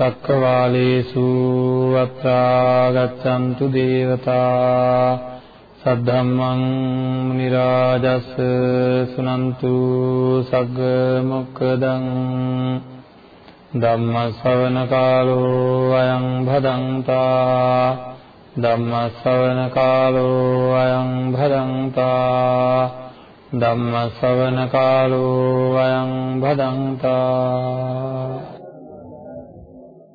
චක්කවාලේසු අත්‍රා ගච්ඡන්තු දේවතා සද්ධම්මං මුනි රාජස් සුනන්තු සග්ග මොක්කදං ධම්ම ශ්‍රවණ කාලෝ අයං භදංතා ධම්ම ශ්‍රවණ කාලෝ අයං භදංතා ධම්ම ශ්‍රවණ කාලෝ අයං භදංතා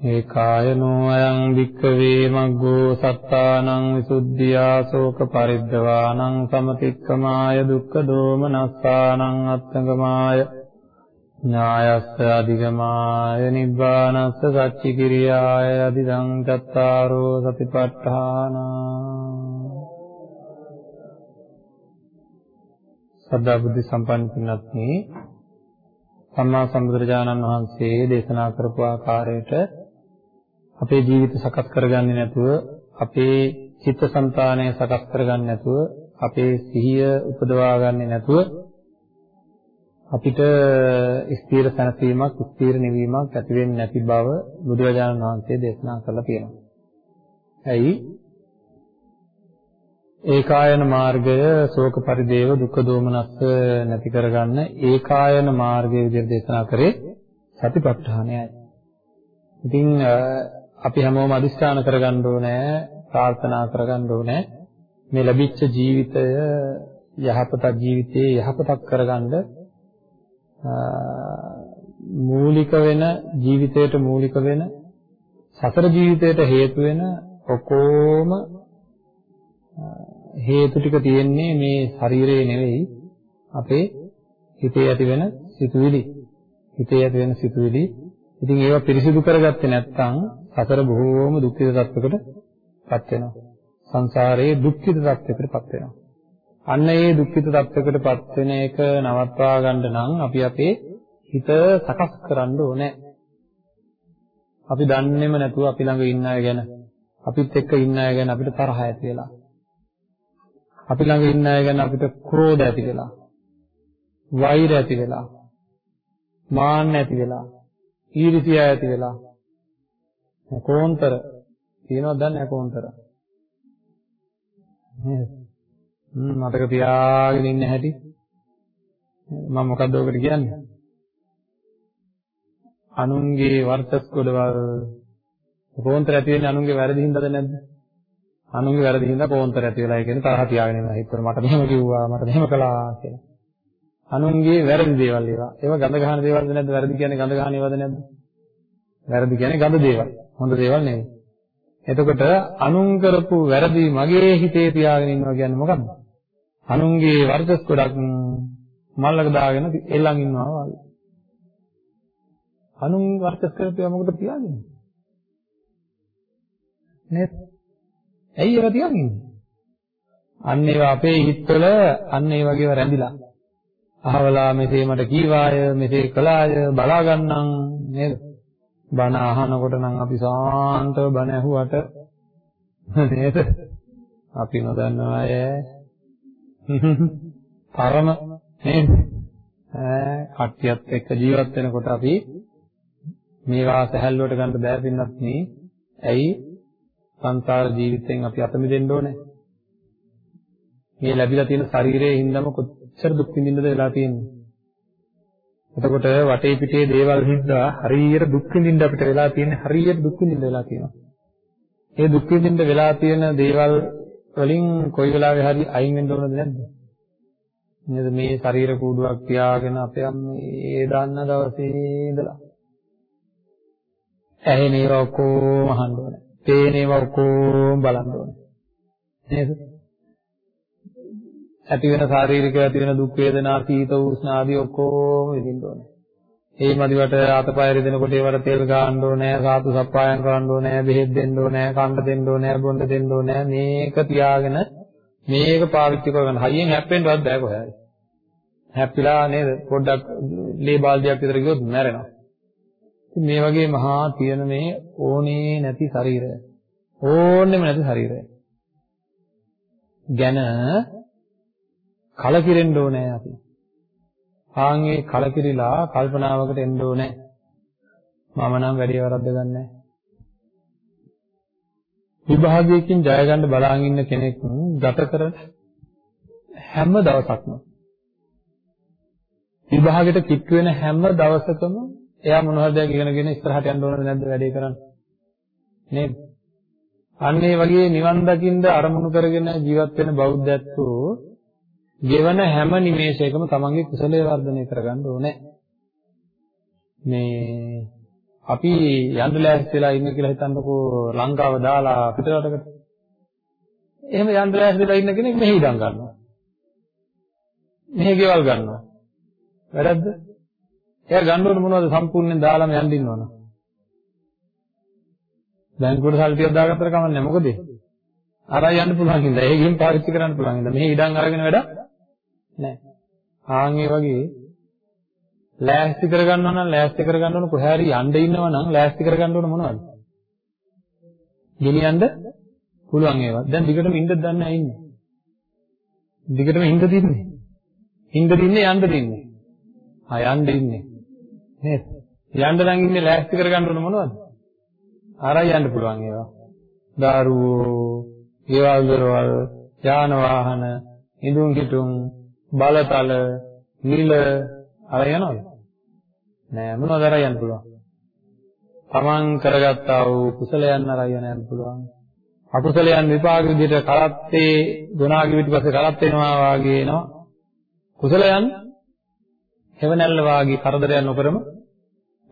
ඒකායනෝ අයං වික්කවේ මග්ගෝ සත්තානං විසුද්ධියා ශෝක පරිද්දවානං සමතික්කමාය දුක්ඛ දෝමනස්සානං අත්තංගමාය ඥායස්ස අධිගමාය නිබ්බානස්ස සච්චි කිරියාය අදිදං චත්තාරෝ සතිපට්ඨාන සද්ධා බුද්ධ සම්පන්න පින්වත්නි සම්මා සම්බුදුරජාණන් වහන්සේ දේශනා කරපු ආකාරයට අපේ ජීවිත සකස් කරගන්නේ නැතුව අපේ චිත්තසංතානය සකස් කරගන්නේ නැතුව අපේ සිහිය උපදවා ගන්නේ නැතුව අපිට ස්ථීර සැනසීමක් ස්ථීර නිවීමක් ඇති වෙන්නේ නැති බව බුදුරජාණන් වහන්සේ දේශනා කරලා තියෙනවා. ඇයි? ඒකායන මාර්ගය ශෝක පරිදේව දුක්ඛ දෝමනස්ස නැති කරගන්න ඒකායන මාර්ගය විදිහට දේශනා කරේ සතිපට්ඨානයයි. ඉතින් අපි හැමෝම අදිස්ථාන කරගන්න ඕනේ ප්‍රාර්ථනා කරගන්න ඕනේ. මේ ලැබිච්ච ජීවිතය යහපත ජීවිතයේ යහපතක් කරගන්න මූලික වෙන ජීවිතයට මූලික වෙන සතර ජීවිතයට හේතු වෙන ඔකෝම හේතු ටික තියෙන්නේ මේ ශරීරයේ නෙවෙයි අපේ හිතේ ඇති වෙන සිතුවිලි. හිතේ ඇති වෙන සිතුවිලි. ඉතින් ඒවා පිරිසිදු කරගත්තේ නැත්නම් සතර බොහෝම දුක්ඛිත තත්වයකටපත් වෙනවා. සංසාරයේ දුක්ඛිත තත්වයකටපත් වෙනවා. අන්න ඒ දුක්ඛිත තත්වයකටපත් වෙන එක නවත්වා ගන්න නම් අපි අපේ හිත සකස් කරන්න ඕනේ. අපි දන්නේම නැතුව අපි ළඟ ඉන්න අය ගැන අපිත් එක්ක ඉන්න අය ගැන අපිට තරහ ඇති වෙලා. අපි ළඟ ඉන්න අය ගැන අපිට ක්‍රෝධ ඇති වෙලා. වෛර ඇති වෙලා. මාන්න ඇති වෙලා. ඊර්ෂ්‍යා ඇති වෙලා. කෝන්තර තියෙනවද දන්නේ නැහැ කෝන්තර. නේද? හ්ම් මතක තියාගෙන ඉන්න හැටි. මම මොකද්ද ඔකට කියන්නේ? අනුන්ගේ වර්තස් කොටවල් කෝන්තර ඇති වෙන්නේ අනුන්ගේ වැරදි හින්දාද නැද්ද? අනුන්ගේ වැරදි හින්දා කෝන්තර ඇති වෙලා ඒ කියන්නේ තරහ තියාගෙන ඉන්නවා. හිතවල මට මෙහෙම කිව්වා මට මෙහෙම කළා කියලා. අනුන්ගේ වැරදි දේවල් ඒවා. ඒවා ගඳ ගහන දේවල්ද නැද්ද? වැරදි කියන්නේ ගඳ ගහන ඒවාද නැද්ද? වැරදි කියන්නේ ගඳ දේවල්. හොඳ දේවල් නෙවෙයි. එතකොට අනුන් කරපු වැරදි මගේ හිතේ තියාගෙන ඉන්නවා කියන්නේ මොකක්ද? අනුන්ගේ වර්ධස් ගොඩක් මල්ලක දාගෙන එල්ලන් ඉන්නවා වගේ. අනුන් වර්ධස් කරපේවා මොකද තියාගෙන? නේද? ඇයි ඒවා තියාගෙන ඉන්නේ? අන්න ඒවා අපේ හිතවල අන්න ඒ වගේව රැඳිලා. අහවලා මෙසේ මට කීවාය මෙසේ කළාය බලා ගන්නම් නේද? බණ අහනකොට නම් අපි සාන්තව බණ ඇහුවට නේද? අපි නොදන්නව අය පරම නේද? ඈ කට්ටියත් එක්ක ජීවත් වෙනකොට අපි මේවා සැහැල්ලුවට ගන්න බෑ පින්නත් නේ. ඇයි? සංසාර ජීවිතෙන් අපි අත මිදෙන්න ඕනේ. මේ ලැබිලා තියෙන ශරීරයේ හින්දාම කොච්චර දුක් විඳින්නද වෙලා තියෙන්නේ. එතකොට වටේ පිටේ දේවල් හින්දා හරියට දුක් විඳින්න අපිට වෙලා තියෙන හරියට දුක් විඳින්න වෙලා තියෙනවා. ඒ දුක් විඳින්න වෙලා තියෙන දේවල් වලින් කොයි වෙලාවෙ හරි අයින් වෙන්න ඕනද නැද්ද? නේද මේ ශරීර කූඩුවක් තියාගෙන අපේ මේ දාන්න දවසේ ඉඳලා ඇහෙන ඒවා ඔක්කොම අහන්න ඕනේ. පේන ඒවා ඔක්කොම බලන්න ඕනේ. නේද? ඇති වෙන ශාරීරික ඇති වෙන දුක් වේදනා සීත උෂ්ණ ආදී ඔක්කොම විඳින්න ඕනේ. ඒ මදිවට අතපය රිදෙනකොට ඒවට තෙල් ගාන්න ඕනේ, සාතු සප්පායම් කරන්න ඕනේ, බෙහෙත් දෙන්න ඕනේ, කන්න දෙන්න ඕනේ, බොන්න දෙන්න ඕනේ. මේක තියාගෙන මේක පාවිච්චි කරගන්න හයියෙන් හැප්පෙන්නවත් බෑ කොහේ. හැප්පිලා නේද? පොඩ්ඩක් ලේ බාල්දියක් විතර ගියොත් මැරෙනවා. මේ වගේ මහා තියෙන මේ ඕනේ නැති ශරීරය. ඕනෙම නැති ශරීරය. ගැන කලකිරෙන්න ඕනේ අපි. ආන්ගේ කලකිරිලා කල්පනාවකට එන්න ඕනේ. මම නම් වැඩි වරද්ද ගන්නෑ. විභාගයකින් ජය ගන්න බලාගෙන ඉන්න කෙනෙක් ගත කරන හැම දවසක්ම විභාගෙට කිට්ටු වෙන හැම දවසකම එයා මොන හරි දෙයක් ඉගෙනගෙන ඉස්සරහට යන්න ඕනද නැද්ද වැඩේ කරන්න නේද අන්න ඒ වගේ නිවන් දකින්න අරමුණු කරගෙන ජීවත් වෙන බෞද්ධයත්ෝ ගෙවන හැම නිමේෂයකම තමන්ගේ කුසලයේ වර්ධනය කරගන්න ඕනේ මේ අපි යන්න ලෑස්ති වෙලා ඉන්න කියලා හිතන්නකෝ ලංකාව දාලා පිටරටකට. එහෙම යන්න ලෑස්ති වෙලා ඉන්න කෙනෙක් මෙහි ඉඳන් ගන්නවා. මෙහි ගෙවල් ගන්නවා. වැරද්ද? එයා ගන්න ඕන මොනවද සම්පූර්ණයෙන් දාලාම යන්න ඉන්නවනේ. බැංකුවට සල්ලි ටිකක් දාගත්තට කමන්නේ මොකද? අරයි යන්න පුළුවන් හින්දා. ඒකෙන් පාවිච්චි කරන්න පුළුවන් හින්දා. මෙහි ඉඩම් අරගෙන වැඩ නැහැ. ආන් ඒ වගේ ලෑස්ති කරගන්නවා නම් ලෑස්ති කරගන්න ඕන කොහේ හරි යන්න ඉන්නවා නම් ලෑස්ති කරගන්න ඕන මොනවද? ගෙනියන්න පුළුවන් ඒවා. දැන් දිගටම ඉන්න දන්නේ නැහැ ඉන්නේ. දිගටම ඉන්න දින්නේ. ඉන්න දින්නේ යන්න දින්නේ. ආ යන්න ඉන්නේ. නේද? යන්න නම් ඉන්නේ ලෑස්ති කරගන්න ඕන මොනවද? ආරයි යන්න පුළුවන් ඒවා. දාරුවෝ, ගෙවල් දොරවල්, යාන වාහන, ඉදුම් කිටුම්, බලතල, නිල අර යනවද? නෑ මොනවද අර යන්න පුළුවන්. තමන් කරගත්තා වූ කුසලයන් අර යන්න පුළුවන්. අකුසලයන් විපාක විදිහට කරත්තේ ගුණාගේ පිටිපස්සේ කරත් වෙනවා වාගේ එනවා. කුසලයන් හේවණල්ල වාගේ කරදරයන් නොකරම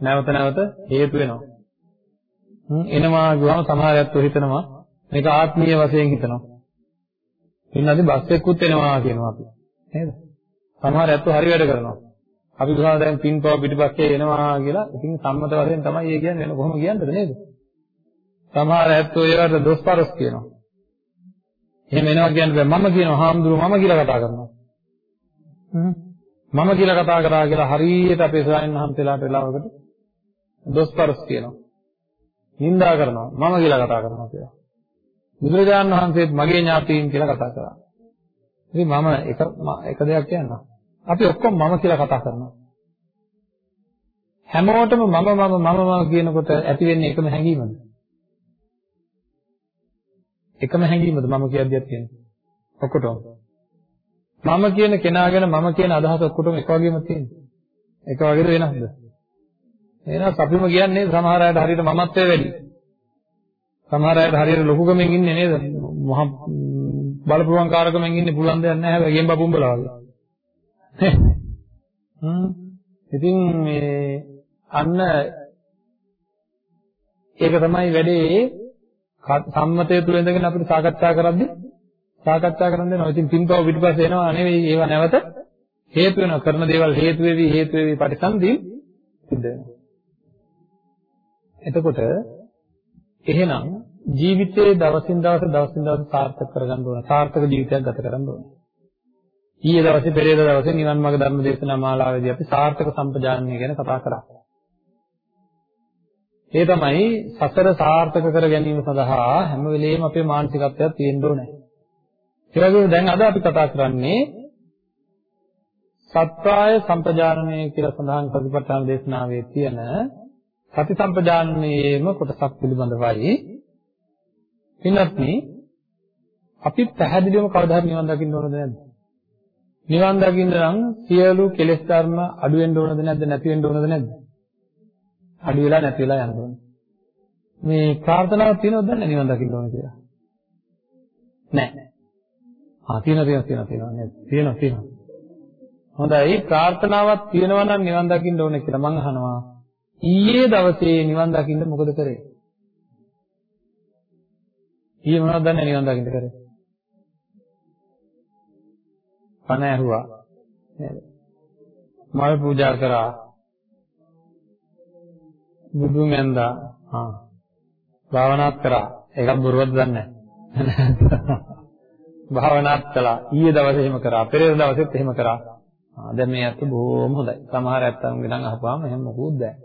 නැවත නැවත හේතු වෙනවා. හ්ම් එනවා ගියාම සමහර අයත් හිතනවා මේක ආත්මීය වශයෙන් හිතනවා. ඉන්නදී බස් එක්කුත් එනවා කියනවා අපි. නේද? සමහර අයත් හරි වැඩ කරනවා. අපි කියනවා දැන් පින්පව පිටිපස්සේ එනවා කියලා. ඉතින් සම්මත වශයෙන් තමයි ඒ කියන්නේ වෙන කොහොම කියන්නද නේද? සමහර ඇත්තෝ ඒවට දොස්පරස් කියනවා. එහෙම එනවා කියන්නේ මම කියනවා හාමුදුරුවෝ මම කියලා කතා කරනවා. මම කියලා කතා කරා කියලා හරියට අපේ ස්වාමීන් වහන්සේලාට වෙලාවකට දොස්පරස් කියනවා. නින්දා කරනවා මම කියලා කතා කරනවා කියලා. බුදුරජාණන් වහන්සේත් මගේ ඥාතීන් කියලා කතා කරා. ඉතින් මම එක එක දෙයක් කියන්නම්. අපි ඔක්කොම මම කියලා කතා කරනවා. හැමෝටම මම මම මම මම කියනකොට ඇති වෙන්නේ එකම හැඟීමද? එකම හැඟීමද මම කියද්දිත් තියෙන්නේ? ඔක්කොටම. මම කියන කෙනා ගැන මම කියන අදහස ඔක්කොටම එක වගේම තියෙන්නේ. එක වගේද වෙනස්ද? එහෙනම් අපිම කියන්නේ සමහර අයට හරියට මමත්වයේ වැඩි. සමහර අයට හරියට ලොකුකමෙන් ඉන්නේ නේද? මහ බලපුවන් කාරකමෙන් ඉන්නේ පුළුවන් දෙයක් නැහැ හැබැයි ගෙන් බබුම්බලා වගේ. හ්ම් ඉතින් මේ අන්න ඒක තමයි වැඩේ සම්මතය තුළ ඉඳගෙන අපිට සාකච්ඡා කරද්දී සාකච්ඡා කරන්න දෙනවා. ඉතින් පින්පව පිටිපස්සේ එනවා නෙවෙයි ඒව නැවත හේතු වෙනවා. කරන දේවල් හේතු වෙවි හේතු වෙවි පරිසන්දී සිද්ධ වෙනවා. එතකොට එහෙනම් ජීවිතයේ දවසින් දවස දවසින් දවස සාර්ථක කරගන්න ඕන. සාර්ථක ජීවිතයක් ගත කරන්න ඕන. ඊයේ දවසේ පෙරේද දවසේ නිවන් මාර්ග ධර්ම දේශනා මාලාවේදී අපි සාර්ථක සම්පජානනය ගැන කතා කරා. ඒ තමයි සතර සාර්ථක කර ගැනීම සඳහා හැම වෙලෙම අපේ මානසිකත්වයක් තියෙන්න ඕනේ. ඒ වගේම දැන් අද අපි කතා කරන්නේ සත්‍යාය සම්පජානනය කියලා සඳහන් ප්‍රතිපත්තන දේශනාවේ තියෙන සති සම්පජානනයේම කොටසක් පිළිබඳවයි. පින්වත්නි අපි පැහැදිලිවම කවදා හරි නිවන් දකින්න ඕනද නැද්ද? නිවන් දකින්න නම් සියලු කෙලෙස් ධර්ම අඩු වෙන්න ඕනද නැද්ද නැති වෙන්න ඕනද නැද්ද? අඩු වෙලා නැති වෙලා යන්න ඕනේ. මේ ප්‍රාර්ථනාවක් තියෙනවද නැද්ද නිවන් දකින්න ඕන කියලා? නැහැ. ආ තියෙනවා තියෙනවා තියෙනවා තියෙනවා නේද? තියෙනවා තියෙනවා. හොඳයි ප්‍රාර්ථනාවක් තියෙනවා නම් නිවන් දකින්න ඕනේ කියලා මම අහනවා. ඊයේ දවසේ නිවන් දකින්න මොකද කරේ? ඊයේ මොනවද දන්නේ නිවන් දකින්න කරේ? පණ ඇහුවා නේද? මල් පූජා කරා. බුදුන් ඇඳා. ආ. භාවනාත් කරා. ඒකත් බොරුවක්ද දන්නේ නැහැ. භාවනාත් කළා. ඊයේ දවසේ එහෙම කරා. පෙරේද දවසෙත් එහෙම කරා. ආ දැන් මේ අත බොහොම හොඳයි. සමහර ඇත්තන්ගේ නම් අහපුවාම එහෙම මොකුත් දැන්.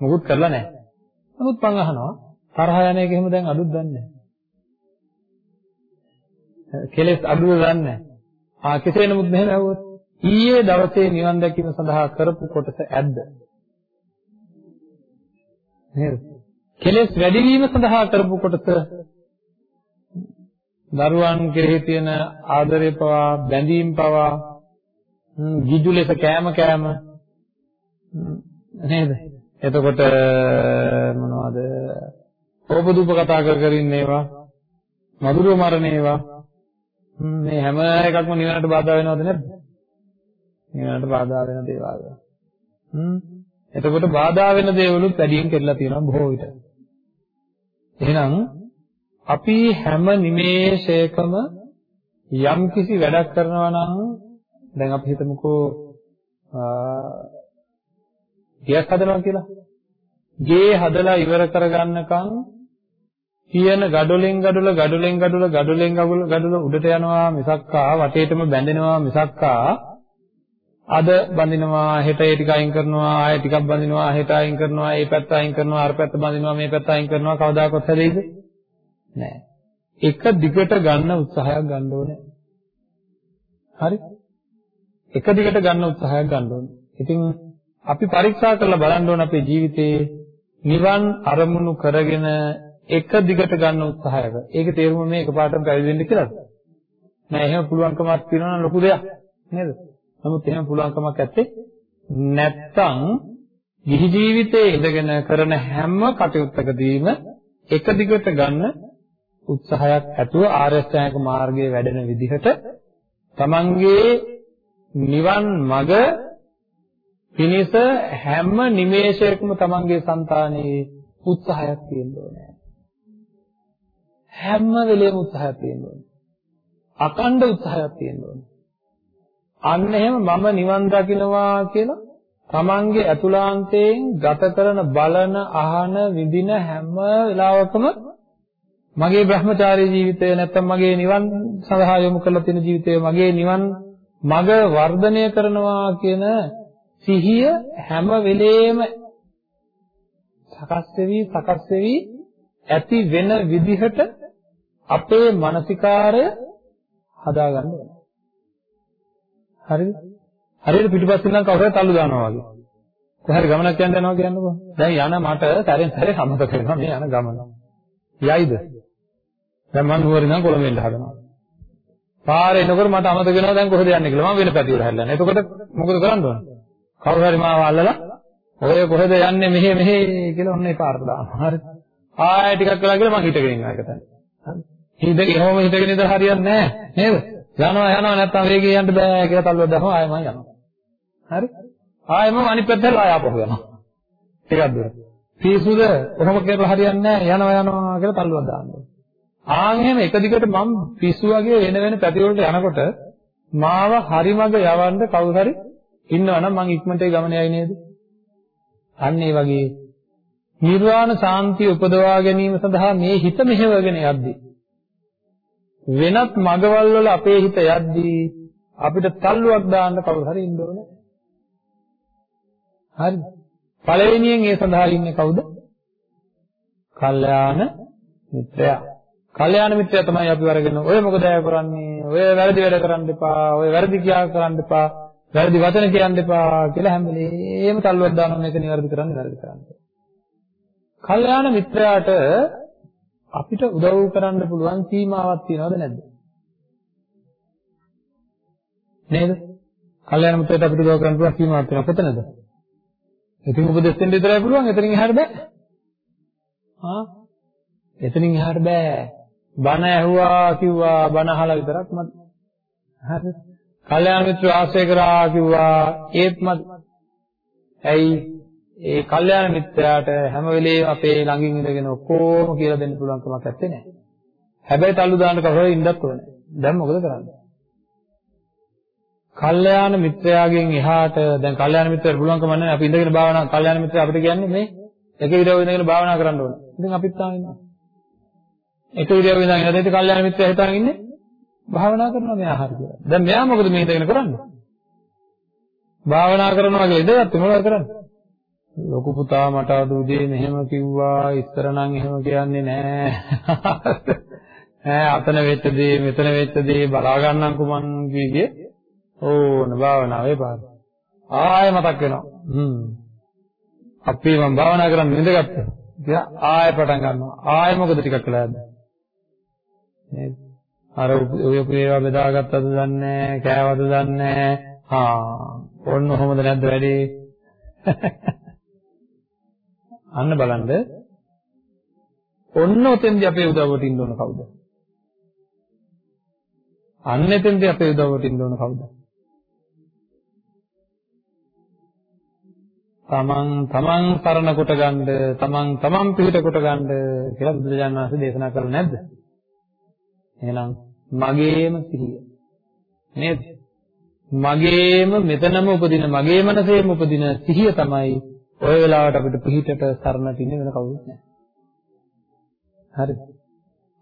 මොකුත් කරලා නැහැ. නමුත් මං අහනවා තරහ යන එක එහෙම දැන් අඩුත් දන්නේ නැහැ. කෙලෙස් අඩුව දන්නේ නැහැ. ආ කෙසේ නමුත් මෙහෙම ඇහුවොත් ඊයේ දවසේ නිවන් දැකීම සඳහා කරපු කොටස ඇද්ද? නේද? කෙලෙස් වැඩි වීම සඳහා කරපු කොටස දරුවන් කෙරෙහි තියෙන ආදරය පවා බැඳීම් පවා ගිජු ලෙස කෑම කෑම නේද? එතකොට මොනවද? ඕපදූප කතා කර කර ඉන්න ඒවා මధుරව මරණ ඒවා මේ හැම එකක්ම නිවනට බාධා වෙනවද නැද්ද? නිවනට බාධා වෙන දේවල්. හ්ම්. එතකොට බාධා වෙන දේවලුත් වැඩියෙන් කෙරලා තියෙනවා බොහෝ විට. එහෙනම් අපි හැම නිමේෂයකම යම් කිසි වැඩක් කරනවා නම් දැන් අපි හිතමුකෝ ගෙයක් හදනවා කියලා. ගේ හදලා ඉවර කරගන්නකම් තියෙන gadolෙන් gadol gadolෙන් gadol gadolෙන් gadol gadol උඩට යනවා මිසක්කා වටේටම බැඳෙනවා මිසක්කා අද බඳිනවා හෙට ඒ ටික අයින් කරනවා ආයෙ ටිකක් බඳිනවා හෙට අයින් කරනවා ඒ පැත්ත අයින් කරනවා අර පැත්ත බඳිනවා මේ පැත්ත අයින් කරනවා කවදාකවත් හැදෙයිද? නෑ. එක දිගට ගන්න උත්සාහයක් ගන්න ඕනේ. හරි? එක දිගට ගන්න උත්සාහයක් ගන්න ඕනේ. ඉතින් අපි පරීක්ෂා කරලා බලන්න ඕන අපේ ජීවිතේ නිවන් අරමුණු කරගෙන එක දිගට ගන්න උත්සාහයක. ඒකේ තේරුම මේ එකපාරටම පැවිදි වෙන්න කියලාද? නෑ එහෙම පුළුවන්කමක් තියෙනවා නම් ලොකු දෙයක් නේද? නමුත් එහෙම පුළුවන්කමක් ඇත්තේ නැත්තම් ගිහි ජීවිතයේ ඉඳගෙන කරන හැම කටයුත්තකදීම එක දිගට ගන්න උත්සාහයක් ඇතුව ආර්යශ්‍රායක මාර්ගයේ වැඩෙන විදිහට තමන්ගේ නිවන් මඟ පිණිස හැම නිමේෂයකම තමන්ගේ సంతානයේ උත්සාහයක් තියෙන්න ඕනේ. හැම වෙලේම උත්සාහයක් තියෙන්න ඕනේ. අකණ්ඩ උත්සාහයක් තියෙන්න ඕනේ. අන්න එහෙම මම නිවන් දකින්නවා කියලා තමන්ගේ අතුලාන්තයෙන් ගත කරන බලන අහන විඳින හැම වෙලාවකම මගේ Brahmachari ජීවිතය නැත්තම් මගේ නිවන් සඳහා යොමු කරලා තියෙන ජීවිතය මගේ නිවන් මග වර්ධනය කරනවා කියන සිහිය හැම වෙලේම සකස් වෙවි සකස් වෙවි ඇති වෙන විදිහට අපේ මානසිකාරය හදාගන්න ඕනේ. හරිද? හරියට පිටිපස්සෙන් නම් කවුරුහරි තල්ලු දානවා වගේ. කොහරි ගමනක් යන්න යනවා කියන්නකෝ. දැන් යන මට සැරෙන් සැරේ සම්මත කරනවා මේ යන ගමන. යයිද? දැන් මම නුවර ඉඳන් කොළඹ එන්න හදනවා. පාරේ එනකොට මට අමතක වෙනවා දැන් කොහෙද යන්නේ කියලා. මම වෙන පැතිවල හැල්ලන්නේ. එතකොට මොකද කරන්න ඕන? කවුරු හරි මාව අල්ලලා ඔය කොහෙද යන්නේ මෙහෙ මෙහෙ කියලා ඔන්න ඒ පාරට දානවා. හරි. ආයෙ ටිකක් වෙලා ගිහලා මම හිටගෙන ඉන්නවා ඒක තමයි. හරි. හිඳ එහෙම හිටගෙන ඉඳලා හරියන්නේ නැහැ නේද? යනවා යනවා නැත්තම් වේගයෙන් යන්න බෑ කියලා තල්ලුවක් දානවා ආයෙ මම යනවා. හරි? ආයෙ මම අනිත් පැත්තට ආයෙ ආපහු යනවා. ටිකක් දුර. පිසුද කොහොම කියලා හරියන්නේ නැහැ යනවා යනවා කියලා තල්ලුවක් දානවා. ආන් එහෙම එක දිගට මම පිස්සු වගේ වෙන වෙන පැති වලට යනකොට මාව හරි මඟ යවන්න කවුරු හරි ඉන්නවනම් මං ඉක්මනට ඒ ගමන යයි නේද? අන්න ඒ වගේ නිර්වාණ සාන්තිය උපදවා ගැනීම සඳහා මේ හිත මෙහෙවගෙන යද්දී වෙනත් මගවල් වල අපේ හිත යද්දී අපිට තල්ලුවක් දාන්න කවුරු හරි ඉන්න ඕනේ. හරිද? පළවෙනියෙන් ඒ සඳහා ඉන්නේ කවුද? කල්යාණ මිත්‍රයා. කල්යාණ මිත්‍රයා තමයි අපි වරගෙන ඔය මොකද අය කරන්නේ? ඔය වැරදි වැඩ කරන්න එපා. ඔය වැරදි කියා කරන්න එපා. වැරදි වචන කියන්න එපා කියලා හැම වෙලේම තල්ලුවක් දානවා මේක නිවැරදි කරන්න වැරදි කරන්න. කල්යාණ මිත්‍රයාට අපිට උදව් කරන්න පුළුවන් සීමාවක් තියනවද නැද්ද? නේද? කල්යාණ මිත්‍රයට අපිට උදව් කරන්න පුළුවන් සීමාවක් තියෙනවා කොතනද? ඉතින් උපදෙස් දෙන්න විතරයි පුළුවන් එතනින් එහාට බෑ. ආ එතනින් එහාට බෑ. බණ ඇහුවා කිව්වා බණ අහලා විතරක් මත් හරිද? කල්යාණ මිත්‍ර ආශ්‍රය කරා කිව්වා ඒත් මත් ඇයි ඒ කල්යාණ මිත්‍රයාට හැම වෙලේම අපේ ළඟින් ඉඳගෙන ඔක්කොම කියලා දෙන්න පුළුවන් කමක් නැත්තේ නෑ. හැබැයි තල්ලු දාන්න කවුරු ඉන්නත් ඕනේ. දැන් මොකද කරන්නේ? කල්යාණ මිත්‍රයාගෙන් එහාට දැන් කල්යාණ මිත්‍රයාට පුළුවන්කම නැහැ අපි ඉඳගෙන භාවනා කල්යාණ මිත්‍රයා අපිට කියන්නේ මේ එක ඉරියව්ව ඉඳගෙන භාවනා කරන්න ඕනේ. ඉතින් අපිත් තාම ඉන්නවා. එක ඉරියව්ව ඉඳගෙන ඉඳලා ඉතින් කල්යාණ මිත්‍රයා හිතාගෙන ඉන්නේ භාවනා කරනවා මෙයා හරි කියලා. දැන් මෙයා මොකද මේ ඉඳගෙන කරන්නේ? භාවනා කරනවා කියලා ඉඳගත්තේ මොනවද කරන්නේ? ලොකු පුතා මට අද උදේ මෙහෙම කිව්වා ඉස්සර නම් එහෙම කියන්නේ නෑ. ඈ අතන වෙච්ච දේ මෙතන වෙච්ච දේ බලා ගන්නම්කෝ මං කිව්වේ. ඕන භාවනාවේ පාර. ආයෙ මතක් වෙනවා. හ්ම්. අපි මම භාවනා කරන් ඉඳගත්තා. කියලා ආයෙ පටන් ගන්නවා. ආයෙ මොකද ටිකක් වෙලා යද්දී. නේද? අර ඔය ඒවා බෙදාගත්තද දන්නේ නැහැ, කෑවද දන්නේ නැහැ. හා ඔන්න කොහොමද නැද්ද වැඩේ? අන්න බලන්න. ඔන්න ඔතෙන්දී අපේ උදව්වට ඉන්න ඕන කවුද? අන්න එතෙන්දී අපේ උදව්වට ඉන්න ඕන කවුද? තමන් තමන් සරණ කොට ගන්න, තමන් තමන් පිළිට කොට ගන්න කියලා බුදුරජාණන් වහන්සේ දේශනා කරලා නැද්ද? එහෙනම් මගේම සිහිය. නේද? මගේම මෙතනම උපදින මගේ මනසේම උපදින සිහිය තමයි ওই වෙලාවට අපිට පිහිටට සරණ තින්නේ වෙන කවුරුත් නැහැ. හරිද?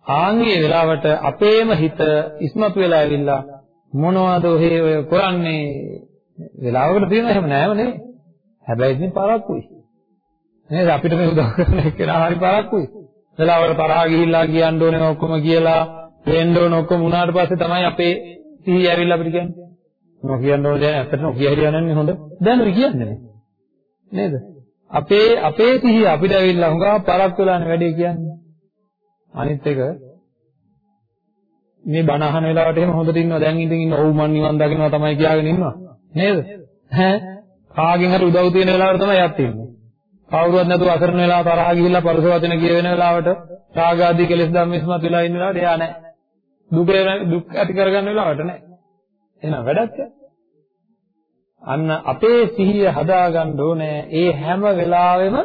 ආන්ගේ වෙලාවට අපේම හිත ඉස්මතු වෙලා ඇවිල්ලා මොනවද ඔහේ ඔය කරන්නේ? වෙලාවකට තියෙන එහෙම නෑම නේ. හැබැයි ඉතින් පරක්කුයි. නේද? අපිට මේ උදව් කරන එක්කෙනා හරි පරක්කුයි. වෙලාවකට තරහා ගිහිල්ලා කියන්න ඕනේ ඔක්කොම කියලා වෙන්න ඕන ඔක්කොම උනාට පස්සේ තමයි අපේ සිහිය ඇවිල්ලා අපිට කියන්නේ. මොකක් කියන්න ඕනේ දැන් ඇත්තට නොකිය හිටියනන්නේ හොඳ. දැන් ඔය කියන්නේ නේද? අපේ අපේ සිහිය අපිට ඇවිල්ලා හුඟා පරක් වෙලානේ වැඩේ කියන්නේ. අනිත් එක මේ බණ අහන වෙලාවට එහෙම හොඳට ඉන්නවා. දැන් ඉඳන් ඉන්න ඔව් මන් නිවන් දකින්නවා තමයි කියාගෙන ඉන්නවා. නේද? ඈ? කාගෙන් හරි උදව් තියෙන වෙලාවට තමයි යත් ඉන්නේ. කවුරුවත් නැතුව අසරණ වෙලා තරහා ගිහිල්ලා පරස වචන කිය වෙන වෙලාවට රාග ආදී කෙලෙස් ධම්මස්මත් වෙලා ඉන්න වෙලාවට එයා නැහැ. දුක දුක් ඇති කරගන්න වෙලාවට නෑ. එහෙනම් වැඩක් අන්න අපේ සිහිය හදාගන්න ඕනේ ඒ හැම වෙලාවෙම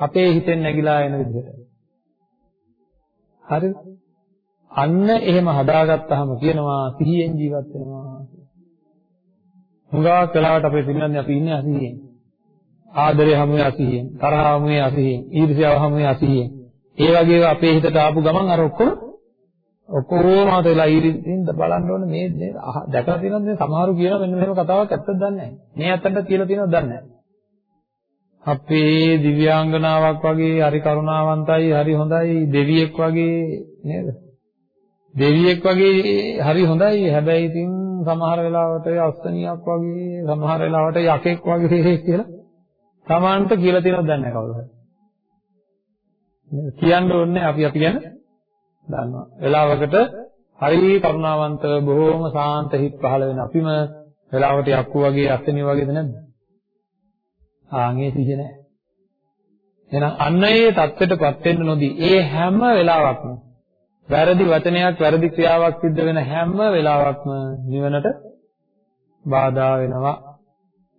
අපේ හිතෙන් නැగిලා එන විදිහට. හරිද? අන්න එහෙම හදාගත්තාම කියනවා සිහියෙන් ජීවත් වෙනවා. හුඟා කලාවට අපේ පින්නන්නේ අපි ඉන්නේ අසිහියෙන්. ආදරය හැමුවේ අසිහියෙන්, තරහ හැමුවේ අසිහියෙන්, ඊර්ෂ්‍යාව හැමුවේ අසිහියෙන්. ඒ වගේ අපේ හිතට ආපු ගමන් අර ඔක්කොම ඔක්කොම හත වෙලා ඊරින් බලන්න ඕනේ මේ මේ දැකලා තියෙනවද මේ සමහරු කියනවා මෙන්න මෙහෙම කතාවක් ඇත්තද දන්නේ නැහැ. මේ ඇත්තට කියලා තියෙනවද දන්නේ නැහැ. අපේ දිව්‍යාංගනාවක් වගේ හරි කරුණාවන්තයි හරි හොඳයි දෙවියෙක් වගේ නේද? දෙවියෙක් වගේ හරි හොඳයි හැබැයි ඉතින් සමහර වෙලාවට අස්තනියක් වගේ සමහර වෙලාවට යකෙක් වගේ කියලා Tamanට කියලා තියෙනවද දන්නේ නැහැ කවුරු හරි. කියන්න ඕනේ අපි අපි ගැන දන්නවා. වෙලාවකට හරි කරුණාවන්තව බොහෝම සාන්ත හිත් පහළ වෙන අපිම වෙලාවට යක්කු වගේ අස්තනිය වගේද නැද්ද? ආන්ගේ සිහිය නැහැ. එහෙනම් අන්න ඒ தත්ත්වයටපත් වෙන්න නොදී ඒ හැම වෙලාවකම වැරදි වචනයක් වැරදි ක්‍රියාවක් සිද්ධ වෙන හැම වෙලාවකම නිවනට බාධා වෙනවා.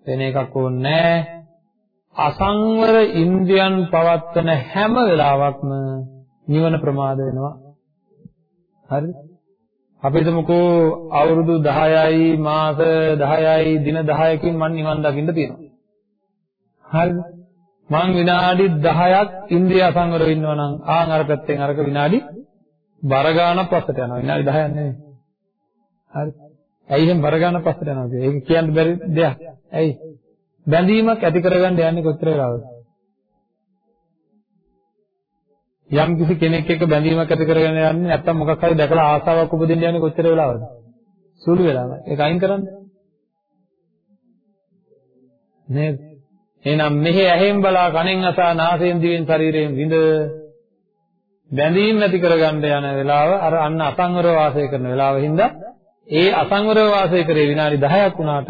වෙන එකක් ඕනේ අසංවර ඉන්ද්‍රියන් පවත්වන හැම වෙලාවකම නිවන ප්‍රමාද වෙනවා. හරිද? අපි හිතමුකෝ අවුරුදු 10යි මාස 10යි දින 10කින් මම නිවන් දකින්න තියෙනවා. හරිද? මං විනාඩි 10ක් ඉන්ද්‍රිය අසංවරව ඉන්නවා නම් ආන් අර පැත්තෙන් අරක විනාඩි බර ගානක් පස්සට යනවා. විනාඩි 10ක් නෙමෙයි. හරි. ඇයි එහෙම බර ගානක් පස්සට යනවා කියන්නේ? ඒක කියන්න බැරි දෙයක්. ඇයි? බැඳීමක් ඇති කරගන්න යන්නේ කොච්චර වෙලාවද? යම් කිසි කෙනෙක් එක්ක බැඳීමක් ඇති කරගෙන යන්නේ නැත්තම් මොකක් හරි දැකලා ආසාවක් උපදින්න යන්නේ කොච්චර වෙලාවද? සුළු වෙලාවක්. ඒක අයින් කරන්න. නේද? එහෙනම් මෙහි ඇහෙන් බලා කනෙන් අසා නාසයෙන් දිවෙන් ශරීරයෙන් විඳ බැඳීම් ඇති කරගන්න යන වෙලාව අර අන්න අසංවරව වාසය කරන වෙලාව හින්දා ඒ අසංවරව වාසය කරේ විනාඩි 10ක් වුණාට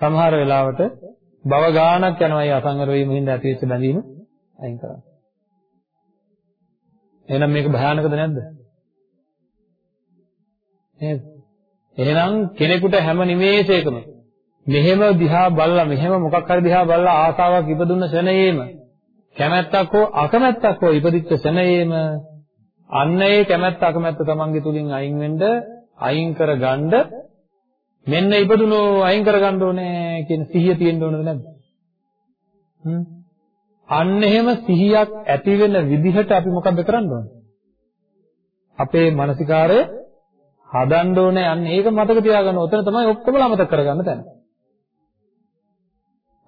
සමහර වෙලාවට භව ගානක් යනවා ඒ අසංවර වීම හින්දා ඇතිවෙච්ච බැඳීම අයින් කරන්න. එහෙනම් මේක භයානකද නැද්ද? නේද? එහෙනම් කෙනෙකුට හැම නිමේෂයකම මෙහෙම දිහා බලලා මෙහෙම මොකක් හරි දිහා බලලා ආසාවක් ඉපදුන ශරණයේම කැමැත්තක් හෝ අකමැත්තක් හෝ ඉපදිච්ච ශරණයේම අන්න ඒ කැමැත්ත අකමැත්ත තමන්ගේ තුලින් අයින් වෙන්න අයින් කරගන්න මෙන්න ඉපදුනෝ අයින් කරගන්න ඕනේ කියන සිහිය තියෙන්න ඕනද නැද්ද? හ්ම් අන්න එහෙම සිහියක් ඇති වෙන විදිහට අපි මොකද කරන්න ඕනේ? අපේ මානසිකාරය හදන්න ඕනේ අන්න ඒක මතක තියාගන්න. ඔතන තමයි ඔක්කොම අමතක කරගන්න තැන.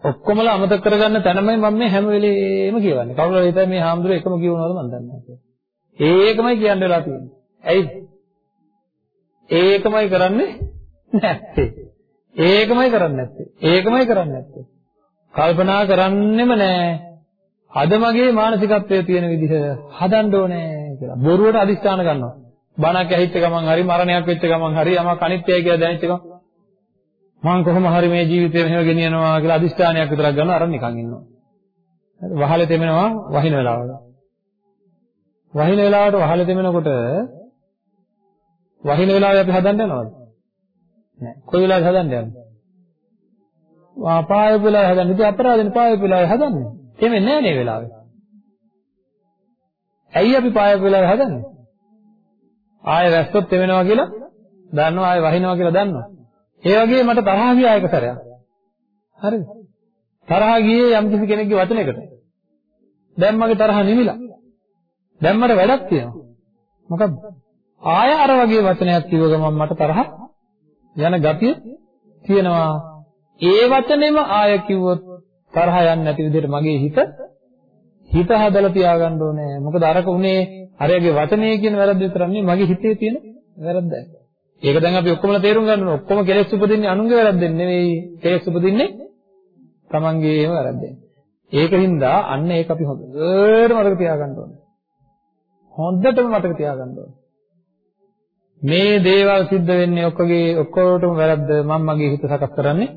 ඔක්කොම අමතක කරගන්න තැනමයි මම මේ හැම වෙලේම කියවන්නේ. කවුරු හරි හිතයි මේ හාමුදුරුවෝ එකම කියවනවද මන් දන්නේ නැහැ. ඒකමයි කියන්න වෙලා තියෙන්නේ. ඇයිද? ඒකමයි කරන්නේ නැත්තේ. ඒකමයි කරන්නේ නැත්තේ. ඒකමයි කරන්නේ නැත්තේ. කල්පනා කරන්නෙම නැහැ. අද මගේ මානසිකත්වයේ තියෙන විදිහ හදන්න ඕනේ කියලා. බොරුවට අදිස්ථාන ගන්නවා. බණක් ඇහිච්ච ගමන් හරි මරණයක් වෙච්ච ගමන් හරි යමක් අනිත්‍යයි කියලා දැනෙච්ච ගමන් මම කොහොම හරි මේ ජීවිතේ මෙහෙම ගෙනියනවා කියලා අදිස්ථානයක් විතරක් ගන්නවා අර නිකන් ඉන්නවා. හරි වහලේ තෙමෙනවා වහින වෙලාවල. වහින වෙලාවට වහලේ තෙමෙනකොට වහින වෙලාවේ අපි හදන්න යනවද? නෑ. කොයි වෙලාවද හදන්න යන්නේ? පාය වෙලාවේ හදන්න. ඉතින් අපරාධෙන් පාය වෙලාවේ හදන්නේ. තෙමෙන්නේ නෑ නේ වෙලාවේ. ඇයි අපි පාය වෙලාවේ හදන්නේ? ආයෙ වැස්සොත් තෙමෙනවා කියලා දන්නවා ආයෙ වහිනවා කියලා දන්නවා. ඒ වගේ මට තරහ ගියා එක සැරයක්. හරිද? තරහ ගියේ යම් කිසි කෙනෙක්ගේ වචනයකට. දැන් මගේ තරහ නිමිලා. දැන් මට වැඩක් තියෙනවා. මොකද්ද? ආය අර වගේ වචනයක් කිව්ව ගමන් මට තරහ යන ගතිය තියෙනවා. ඒ වචනේම ආය කිව්වොත් තරහ යන්නේ නැති විදිහට මගේ හිත හිත හදලා තියාගන්න ඕනේ. මොකද අරක උනේ අරයාගේ වචනේ කියන වැරද්ද විතරක් නෙවෙයි මගේ හිතේ තියෙන වැරද්දයි. ඒක දැන් අපි ඔක්කොමලා තේරුම් ගන්න ඕනේ. ඔක්කොම කෙලෙස් උපදින්නේ අනුන්ගේ වැරද්දෙන් නෙවෙයි. කෙලෙස් උපදින්නේ තමන්ගේම වැරද්දෙන්. ඒකින්ද අන්න ඒක අපි හොඳට මතක තියාගන්න ඕනේ. හොඳටම මතක තියාගන්න ඕනේ. මේ දේවල් සිද්ධ වෙන්නේ ඔක්කොගේ ඔක්කොටම වැරද්ද මම මගේ හිත සකස් කරන්නේ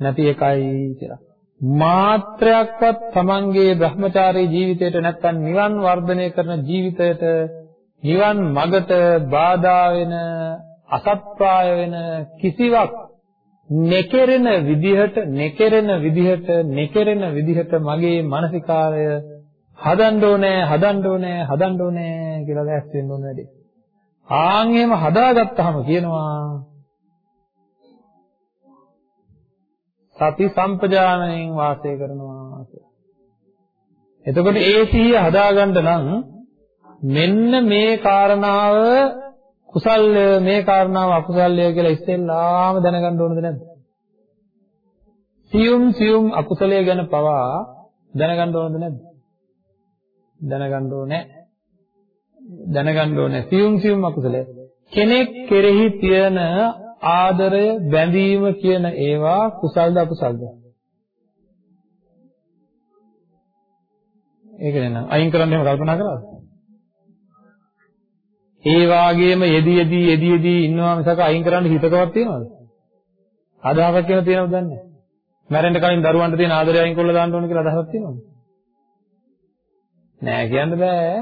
නැති එකයි කියලා. මාත්‍රයක්වත් තමන්ගේ Brahmachari ජීවිතයට නැත්තම් නිවන් වර්ධනය කරන ජීවිතයට නිවන් මගට බාධා වෙන අසත්ප්‍රාය වෙන කිසිවක් නෙකෙරෙන විදිහට නෙකෙරෙන විදිහට නෙකෙරෙන විදිහට මගේ මානසිකාරය හදන්න ඕනේ හදන්න ඕනේ හදන්න ඕනේ කියලා දැස් වෙන්න ඕනේ වැඩි. ආන් එහෙම හදාගත්තාම කියනවා සති සම්පජානණයෙන් වාසය කරනවා කියලා. එතකොට ඒ සිහිය හදාගන්න නම් මෙන්න මේ කාරණාව කුසල්ය මේ කාරණාව අකුසල්ය කියලා ඉස්සෙල්ලාම දැනගන්න ඕනද නැද්ද? සියුම් සියුම් අකුසලයේ ගැන පවා දැනගන්න ඕනද නැද්ද? දැනගන්න ඕනේ. දැනගන්න ඕනේ සියුම් සියුම් අකුසලය. කෙනෙක් කෙරෙහි තියෙන ආදරය බැඳීම කියන ඒවා කුසල්ද අකුසල්ද? ඒක නේනම් අයින් කරන්න එහෙම කල්පනා කරාද? ඒ වාගේම යෙදි යෙදි යෙදි යෙදි ඉන්නවා මිසක අයින් කරන්න හිතකවත් තියනවද? අදහසක් කියන තියෙනවද දන්නේ නැහැ. මැරෙන්න කලින් දරුවන්ට තියෙන ආදරය අයින් කරලා දාන්න ඕන කියලා අදහසක් තියෙනවද? නෑ කියන්න බෑ.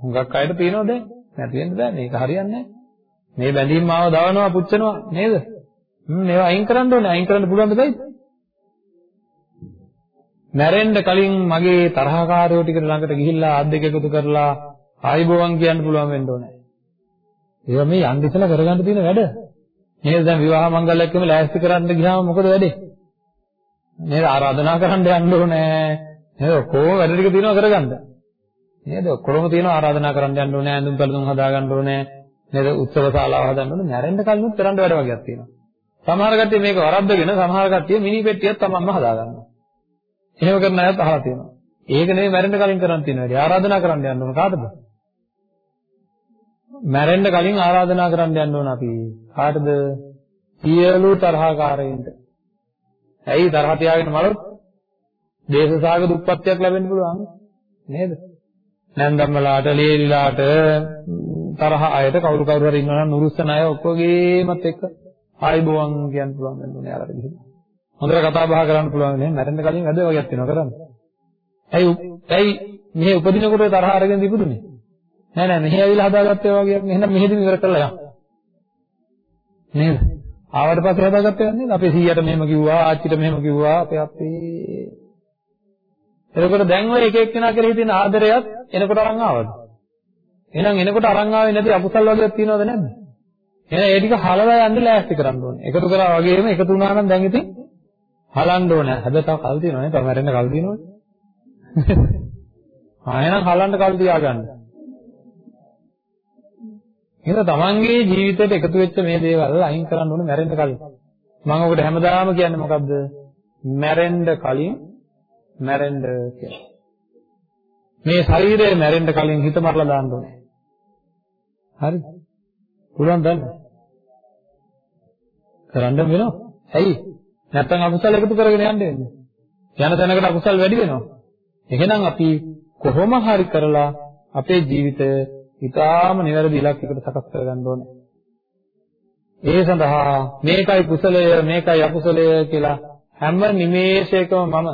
හුඟක් අයට තියෙනවද? නැති වෙන්න බෑ. මේක හරියන්නේ නෑ. මේ බැඳීම් මාව දවනවා පුච්චනවා නේද? හ්ම් මේවා අයින් කරන්න ඕනේ. අයින් කරන්න පුළුවන් දෙයිද? මැරෙන්න කලින් මගේ තරහකාරයෝ ටික ළඟට ගිහිල්ලා ආත් දෙක එකතු කරලා ආයිබෝවන් කියන්න පුළුවන් වෙන්න ඕනේ. ඒවා මේ යන්න ඉස්සලා කරගන්න තියෙන වැඩ. නේද දැන් විවාහ මංගල්‍යයක් එක්කම ලෑස්ති කරන්න ගියාම මොකද වෙන්නේ? නේද ආරාධනා කරන්න යන්න ඕනේ. නේද කොහොම වැඩ ටික තියෙනවා කරගන්න. නේද ඔක්කොම තියෙනවා ආරාධනා කරන්න යන්න ඕනේ, ඇඳුම් පැළඳුම් හදා ගන්න ඕනේ. නේද උත්සව ශාලාව හදන්න ඕනේ. නැරෙන්න කලිනුත් කරන්න වැඩ වගේක් තියෙනවා. සමහර කට්ටිය මේක වරද්දගෙන සමහර කට්ටිය මිනි පෙට්ටියක් තමන්ම හදා ගන්නවා. එහෙම කරන අයත් අහලා තියෙනවා. ඒක නෙවෙයි මැරෙන්න කලින් කරන් තියෙන වැඩේ. ආරාධනා කරන්න යන්න ඕන කාටද? මැරෙන්න කලින් ආරාධනා කරන්න යන්න ඕන අපි. කාටද? සියලු තරහකාරයින්ට. ඇයි තරහ තියාගෙන මලොත් දේශසාග දුප්පත්යක් ලැබෙන්න පුළුවන් නේද? නැන්දම්මලාට, ලේලිලාට, තරහ අයට කවුරු කවුරු හරි ඉන්නවා නම් නුරුස්සන අය ඔක්කොගේමත් එක්ක ආයිබෝවන් කියන්න පුළුවන් වෙනුනේ යාලට ගිහින්. හොඳට කතා බහ කරන්න පුළුවන් නේ මැරෙන්න කලින් වැඩ වගේක් තියෙනවා කරන්න. ඇයි ඇයි මෙහි උපදිනකොට තරහ අරගෙන ඉපදුනේ? නෑ නෑ මෙහි ඇවිල්ලා හදාගත්තේ වගේක් නේ. එහෙනම් මෙහෙදිම ඉවර කරලා යන්න. නේද? ආවට පස්සේ හදාගත්තේ නේද? අපේ සීයාට මෙහෙම කිව්වා, ආච්චිට මෙහෙම කිව්වා, අපේ අපේ. එතකොට දැන් ඔය එක එක්කෙනා කෙරෙහි තියෙන ආදරයත් එනකොට අරන් ආවද? එහෙනම් එනකොට අරන් ආවේ නැති අකුසල් වගේක් තියෙනවද නැද්ද? එහෙනම් ඒ ටික හලලා යන්න ලෑස්ති කරන්න ඕනේ. එකතු කරා වගේම එකතු වුණා නම් දැන් ඉතින් හලන්න ඕනේ. හැබැයි තව කල් තියෙනවා නේ. තව මැරෙන්න කල් තියෙනවනේ. ආයෙනම් හලන්න කල් තියාගන්න. එහෙනම් තමන්ගේ ජීවිතයට එකතු වෙච්ච මේ දේවල් අයින් කරන්න ඕනේ මැරෙන්න කලින්. මම ඔකට හැමදාම කියන්නේ මොකද්ද? මැරෙන්න කලින් මැරෙන්න කියලා. මේ ශරීරය මැරෙන්න කලින් හිත මරලා දාන්න ඕනේ. හරි? පුළුවන් දන්න? කරන්න වෙනවා. ඇයි? නැත්තම් අකුසල එකතු කරගෙන යන්න වෙන්නේ. යන තැනකට අකුසල් වැඩි වෙනවා. එහෙනම් අපි කොහොම හරි කරලා අපේ ජීවිතය ඊටාම නිවැරදි ඉලක්කයකට සකස් කරගන්න ඕනේ. ඒ සඳහා මේකයි කුසලය මේකයි අකුසලය කියලා හැම නිමේෂයකම මම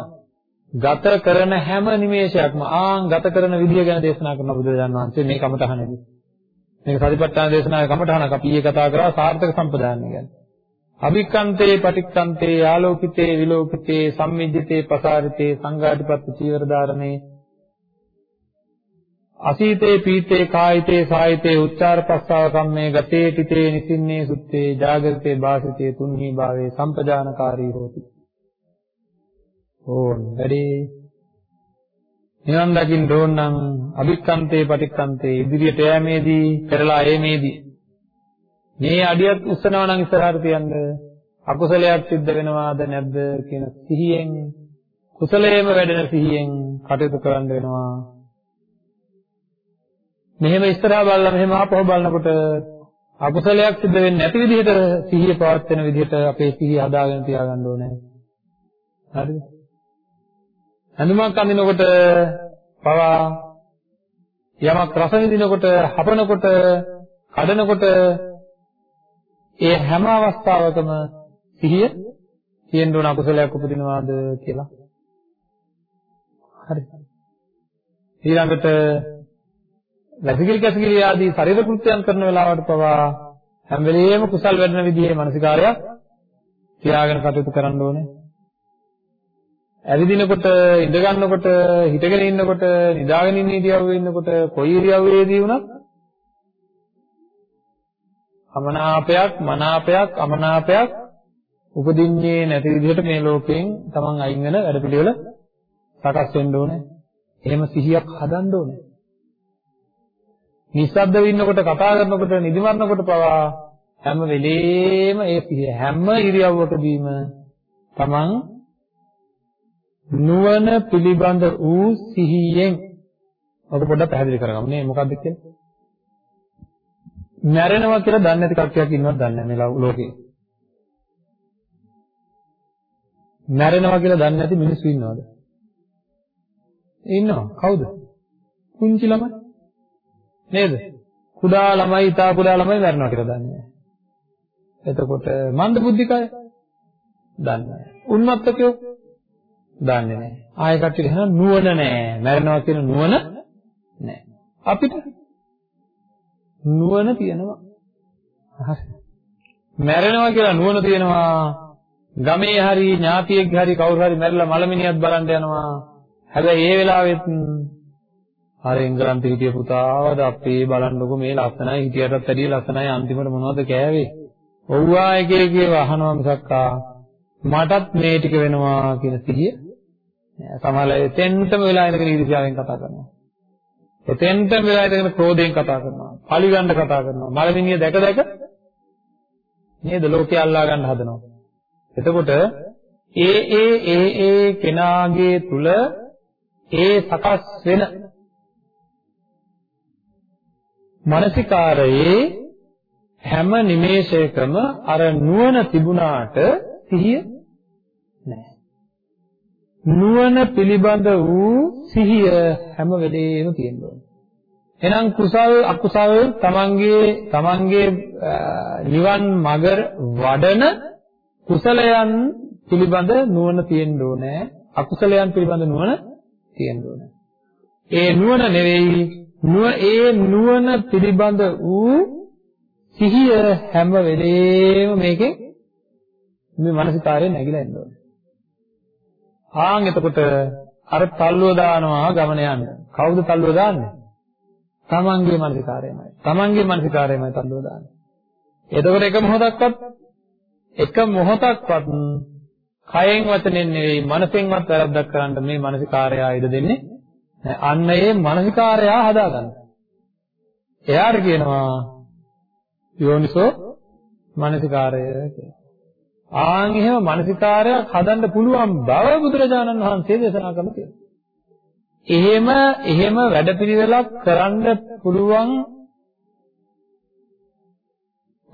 ගත කරන හැම නිමේෂයක්ම ආන් ගත කරන විදිය ගැන දේශනා කරන බුදුරජාණන් වහන්සේ මේ කමතහනේදී. මේක සතිපට්ඨාන දේශනාවේ කමතහනක් අපි ඊයේ කතා කරා සාර්ථක සම්පදානය ගැන. අභික්කන්තේ පටික්කන්තේ ආලෝකිතේ විලෝකිතේ සම්මිජ්ජිතේ පසාරිතේ සංඝාටිපත්ති චීවර ධාරණේ. අසීතේ පීතේ කායිතේ සායිතේ උච්චාර පස්සාව කම්මේ ගතේ තිතේ නිසින්නේ සුත්තේ ජාගරිතේ වාසිතේ තුන්හි භාවේ සම්පජානකාරී හෝති. ඕන් වැඩි. නිවන් දකින්න ඕන නම් අභික්කන්තේ පටික්කන්තේ ඉදිරියට යෑමේදී පෙරලා යෑමේදී. මේ අඩියක් උස්සනවා නම් ඉස්සරහට තියන්න අකුසලයක් සිද්ධ වෙනවාද නැද්ද කියන සිහියෙන් කුසලයේම වැඩෙන සිහියෙන් කටයුතු කරන්න වෙනවා. මෙහෙම ඉස්සරහා බලලා මෙහෙම ආපහු බලනකොට අකුසලයක් සිද්ධ වෙන්නේ නැති විදිහට සිහිය පවත්වන විදිහට අපේ සිහිය හදාගෙන තියාගන්න ඕනේ. හරිද? ඇඳුමක් අඳිනකොට පවා යමක් රස විඳිනකොට හපනකොට කඩනකොට ඒ හැම අවස්ථාවකම සිහිය තියෙන්න ඕන අකුසලයක් උපදිනවාද කියලා. හරි. ඊළඟට වැසිකිලි කැසිකිලි ආදී ශරීර කෘත්‍යයන් කරන වෙලාවට පවා හැම වෙලෙම කුසල් වැඩෙන විදිහේ මානසිකාරයක් තියාගෙන කටයුතු කරන්න ඕනේ. ඇවිදිනකොට, ඉඳ ගන්නකොට, හිටගෙන ඉන්නකොට, නිදාගෙන ඉන්න ඉරියව්වේ ඉන්නකොට, කොයි ඉරියව්වේදී වුණත් අමනාපයක් මනාපයක් අමනාපයක් උපදින්නේ නැති විදිහට මේ ලෝකයෙන් තමන් අයින් වෙන වැඩ පිළිවෙල සකස් වෙන්න ඕනේ. එහෙම සිහියක් හදන්න ඕනේ. නිස්සද්දව ඉන්නකොට කතා කරනකොට නිදිමරනකොට පවා හැම වෙලේම ඒ සිහිය හැම ඉරියව්වකදීම තමන් නුවණ පිළිබඳ වූ සිහියෙන් ඔක පොඩ්ඩක් පැහැදිලි කරගමු නේ මොකද්ද කියන්නේ මැරෙනවා කියලා දන්නේ නැති කට්ටියක් ඉන්නවද දන්නේ නැහැ මේ ලෝකේ. මැරෙනවා කියලා දන්නේ නැති මිනිස්සු ඉන්නවද? ඉන්නවා. කවුද? පුංචි ළමයි. නේද? කුඩා ළමයි, තා කුඩා ළමයි මැරෙනවා කියලා දන්නේ නැහැ. එතකොට මන්ද බුද්ධිකය දන්නේ නැහැ. උන්මත්තකයෝ දන්නේ නැහැ. ආයෙ කට්ටිය කියනවා නුවණ නැහැ. මැරෙනවා කියන නුවණ නැහැ. අපිට නුවණ තියෙනවා. හරි. මැරෙනවා කියලා නුවණ තියෙනවා. ගමේ හරි ඥාතියෙක් හරි කවුරු හරි මැරිලා මලමිනියක් බලන්න යනවා. හැබැයි ඒ වෙලාවෙත් අර එංගලන්තෙ හිටිය පුතාවද අපේ බලන්නකො මේ ලස්සනයි හිටියටත් වැඩිය ලස්සනයි අන්තිමට මොනවද කෑවේ? ඔව්වා එක එක ඒවා අහනවා මිසක්කා මටත් මේ ටික වෙනවා කියන සිහිය සමහරවිට එතෙන්ටම වෙලා ඉඳගෙන ඊර්ෂ්‍යාවෙන් කතා කරනවා. එතෙන්ට වෙලා ඉඳගෙන ක්‍රෝධයෙන් කතා කරනවා. පලිගන්න කතා කරනවා. මලමිනිය දැක දැක නේද ලෝකේ අල්ලා ගන්න හදනවා. එතකොට ඒ ඒ ඒ ඒ කෙනාගේ තුල ඒ සකස් වෙන මානසිකාරයේ හැම නිමේෂයකම අර නුවණ තිබුණාට සිහිය නැහැ. නුවණ පිළිබඳ වූ සිහිය හැම වෙලේම තියෙන්න ඕනේ. එහෙනම් කුසල් අකුසල් තමන්ගේ තමන්ගේ නිවන් මඟ වඩන කුසලයන් පිළිබඳ නුවණ තියෙන්න ඕනේ. අකුසලයන් පිළිබඳ නුවණ තියෙන්න ඕනේ. ඒ නුවණ නෙවෙයි නුව ඒ නුවණ පිළිබඳ වූ සිහිය හැම වෙලේම මේකේ මේ මානසිකාරයෙන් නැగిලා ඉන්න ඕනේ. ආන් එතකොට අර තල්ලුව දානවා ගමන යන්න. කවුද තල්ලුව දාන්නේ? තමන්ගේ මනසිකාරයමයි. තමන්ගේ මනසිකාරයමයි තල්ලුව දාන්නේ. එතකොට එක මොහොතක්වත් එක මොහොතක්වත් කයෙන් වචනෙන් නෙවෙයි මනසෙන්වත් වැරද්දක් කරන්න මේ මනසිකාරය ඉඩ දෙන්නේ අන්න ඒ මනසිකාරය හදාගන්න. එයාට කියනවා යෝනිසෝ මනසිකාරය කියලා. ආන් එහෙම මනසිකාරයක් හදන්න පුළුවන් බව බුදුරජාණන් වහන්සේ දේශනා කළා කියලා. එහෙම එහෙම වැඩපිළිවෙලක් කරන්න පුළුවන්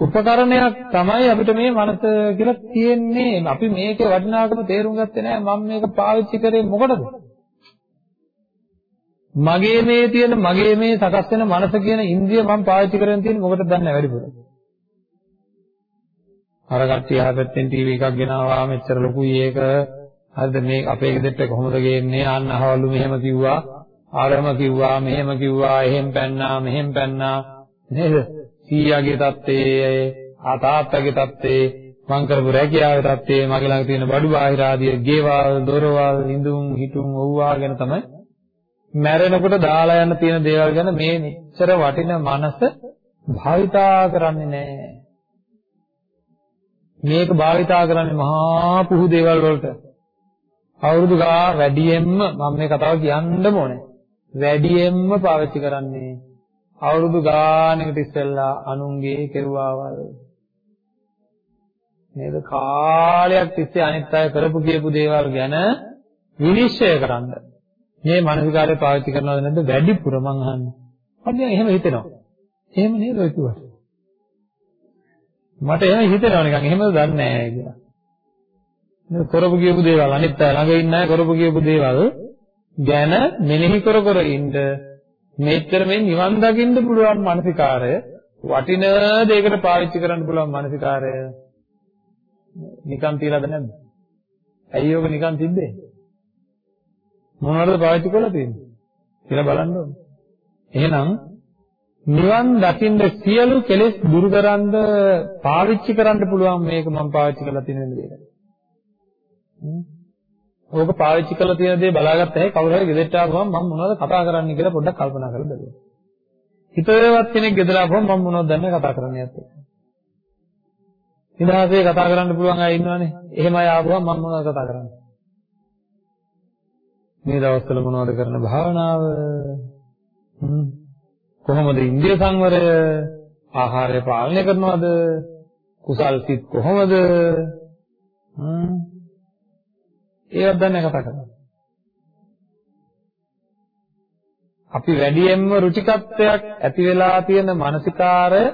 උපකරණයක් තමයි අපිට මේ මනස කියලා තියෙන්නේ. අපි මේකේ වටිනාකම තේරුම් ගත්තේ නැහැ. මම මේක පාවිච්චි කරේ මොකටද? මගේ මේ තියෙන මගේ මේ සකස් වෙන මනස කියන ඉන්ද්‍රිය මම පාවිච්චි කරගෙන තියෙන්නේ මොකටද දන්නේ නැහැ වැඩිපුර. අර කට්ටිය ආපැත්තෙන් ටීවී එකක් ගෙනාවා මෙච්චර ලොකුයි ඒක. හරිද මේ අපේ ගෙදරට කොහොමද ගේන්නේ? අන්න අහවලු මෙහෙම කිව්වා. ආරම කිව්වා, මෙහෙම කිව්වා, එහෙම් පැන්නා, මෙහෙම් පැන්නා. නේද? සීයාගේ தත්තේ, ආතාත්තගේ තත්තේ, මං කරපු රැකියාවේ தත්තේ, මගේ ළඟ තියෙන බඩු බාහිර ආදී ගේවල්, දොරවල්, හිඳුන්, හිටුන් ඕවා ගැන තමයි මැරෙනකොට දාලා යන්න තියෙන දේවල් ගැන මේ මෙච්චර වටින මනස භාවිතා කරන්නේ නැහැ. මේක භාවිතා කරන්නේ මහා පුහු දේවල් වලට. අවුරුදු ගා වැඩියෙන්ම මම මේ කතාව කියන්නම ඕනේ. වැඩියෙන්ම පාවිච්චි කරන්නේ අවුරුදු ගානකට ඉස්සෙල්ලා අනුන්ගේ කෙරුවාවල්. නේද කාලයක් තිස්සේ අනිත් අය කරපු කියපු දේවල් ගැන විනිශ්චය කරන්න. මේ මානසිකාරය පාවිච්චි කරනවද නැද්ද වැඩිපුර මං අහන්නේ. අන්න එහෙම හිතෙනවා. එහෙම නේද ඔය කිව්වට? මට එහෙම හිතෙනවා නිකන් එහෙමද දන්නේ නැහැ කියලා. නේද කරපු කියපු දේවල් අනිත් අය ළඟ ඉන්න අය කරපු කියපු දේවල් ගැන මෙනෙහි කර කර ඉන්න මෙච්චර මේ නිවන් දකින්න පුළුවන් මානසිකාරය වටින දෙයකට පාවිච්චි කරන්න පුළුවන් මානසිකාරය නිකන් තියලාද නැද්ද? ඇයි ඔබ නිකන් තිබ්බේ? මොනවද පාවිච්චි කරලා තියෙන්නේ කියලා බලන්න ඕනේ. එහෙනම් නිවන් දකින්න සියලු කෙලෙස් දුරු කරන්න පාවිච්චි කරන්න පුළුවන් මේක මම පාවිච්චි කරලා තියෙන දේ. ඕක පාවිච්චි කරලා තියෙන දේ බලාගත්ත හැකි කවුරු හරි ගෙදරට ආවම මම මොනවද කතා කරන්නේ කියලා පොඩ්ඩක් කල්පනා කරලා බලන්න. හිතේවත් කෙනෙක් ගෙදර ආවම මම මොනවද දන්නේ කතා කරන්න යත්තේ. ඉඳහසේ කතා කරන්න පුළුවන් අය ඉන්නවනේ. එහෙම අය ආවම මම මොනවද කතා කරන්නේ? මේ දවස්වල මොනවද කරන භාවනාව කොහොමද ඉන්ද්‍රිය සංවරය ආහාරය පාලනය කරනවද? කුසල් සිත් කොහොමද? ඒවත් දැන් කතා කරනවා අපි වැඩියෙන්ම රුචිකත්වයක් ඇති වෙලා තියෙන මානසිකාරය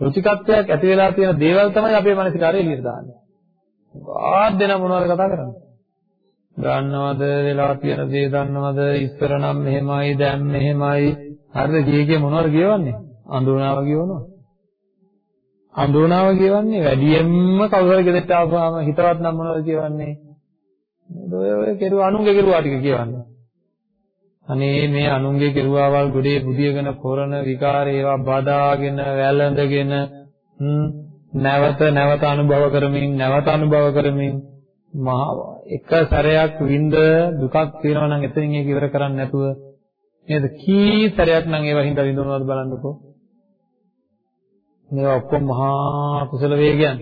රුචිකත්වයක් ඇති වෙලා තියෙන දේවල් තමයි අපේ මානසිකාරය එළියට දාන්නේ. ආත් දෙනා මොනවද කතා කරන්නේ? දන්නවද? වෙලා තියෙන දේ දන්නවද? ඉස්සර නම් මෙහෙමයි දැන් මෙහෙමයි. හරිද? කීකේ මොනවද කියවන්නේ? අඳුනාව කියවනවා. අඳුනාව කියවන්නේ වැඩියෙන්ම කවුරු හරි ගෙදරට ආවම හිතවත් නම් මොනවද කියවන්නේ? ඔය ඔය කෙරුව අනුන්ගේ කෙරුවා ටික කියවන්නේ. අනේ මේ අනුන්ගේ කෙරුවාවල් ගොඩේ බුදියගෙන කරන විකාර ඒවා බදාගෙන වැළඳගෙන නැවත නැවත අනුභව කරමින් නැවත අනුභව කරමින් මහා එක සැරයක් විඳ දුකක් තියෙනවා නම් එතනින් ඒක ඉවර කරන්නේ නැතුව නේද? කී සැරයක් නම් ඒවා හින්දා විඳවනවද බලන්නකෝ. මේවා ඔක්කොම මහා කුසල වේගයන්.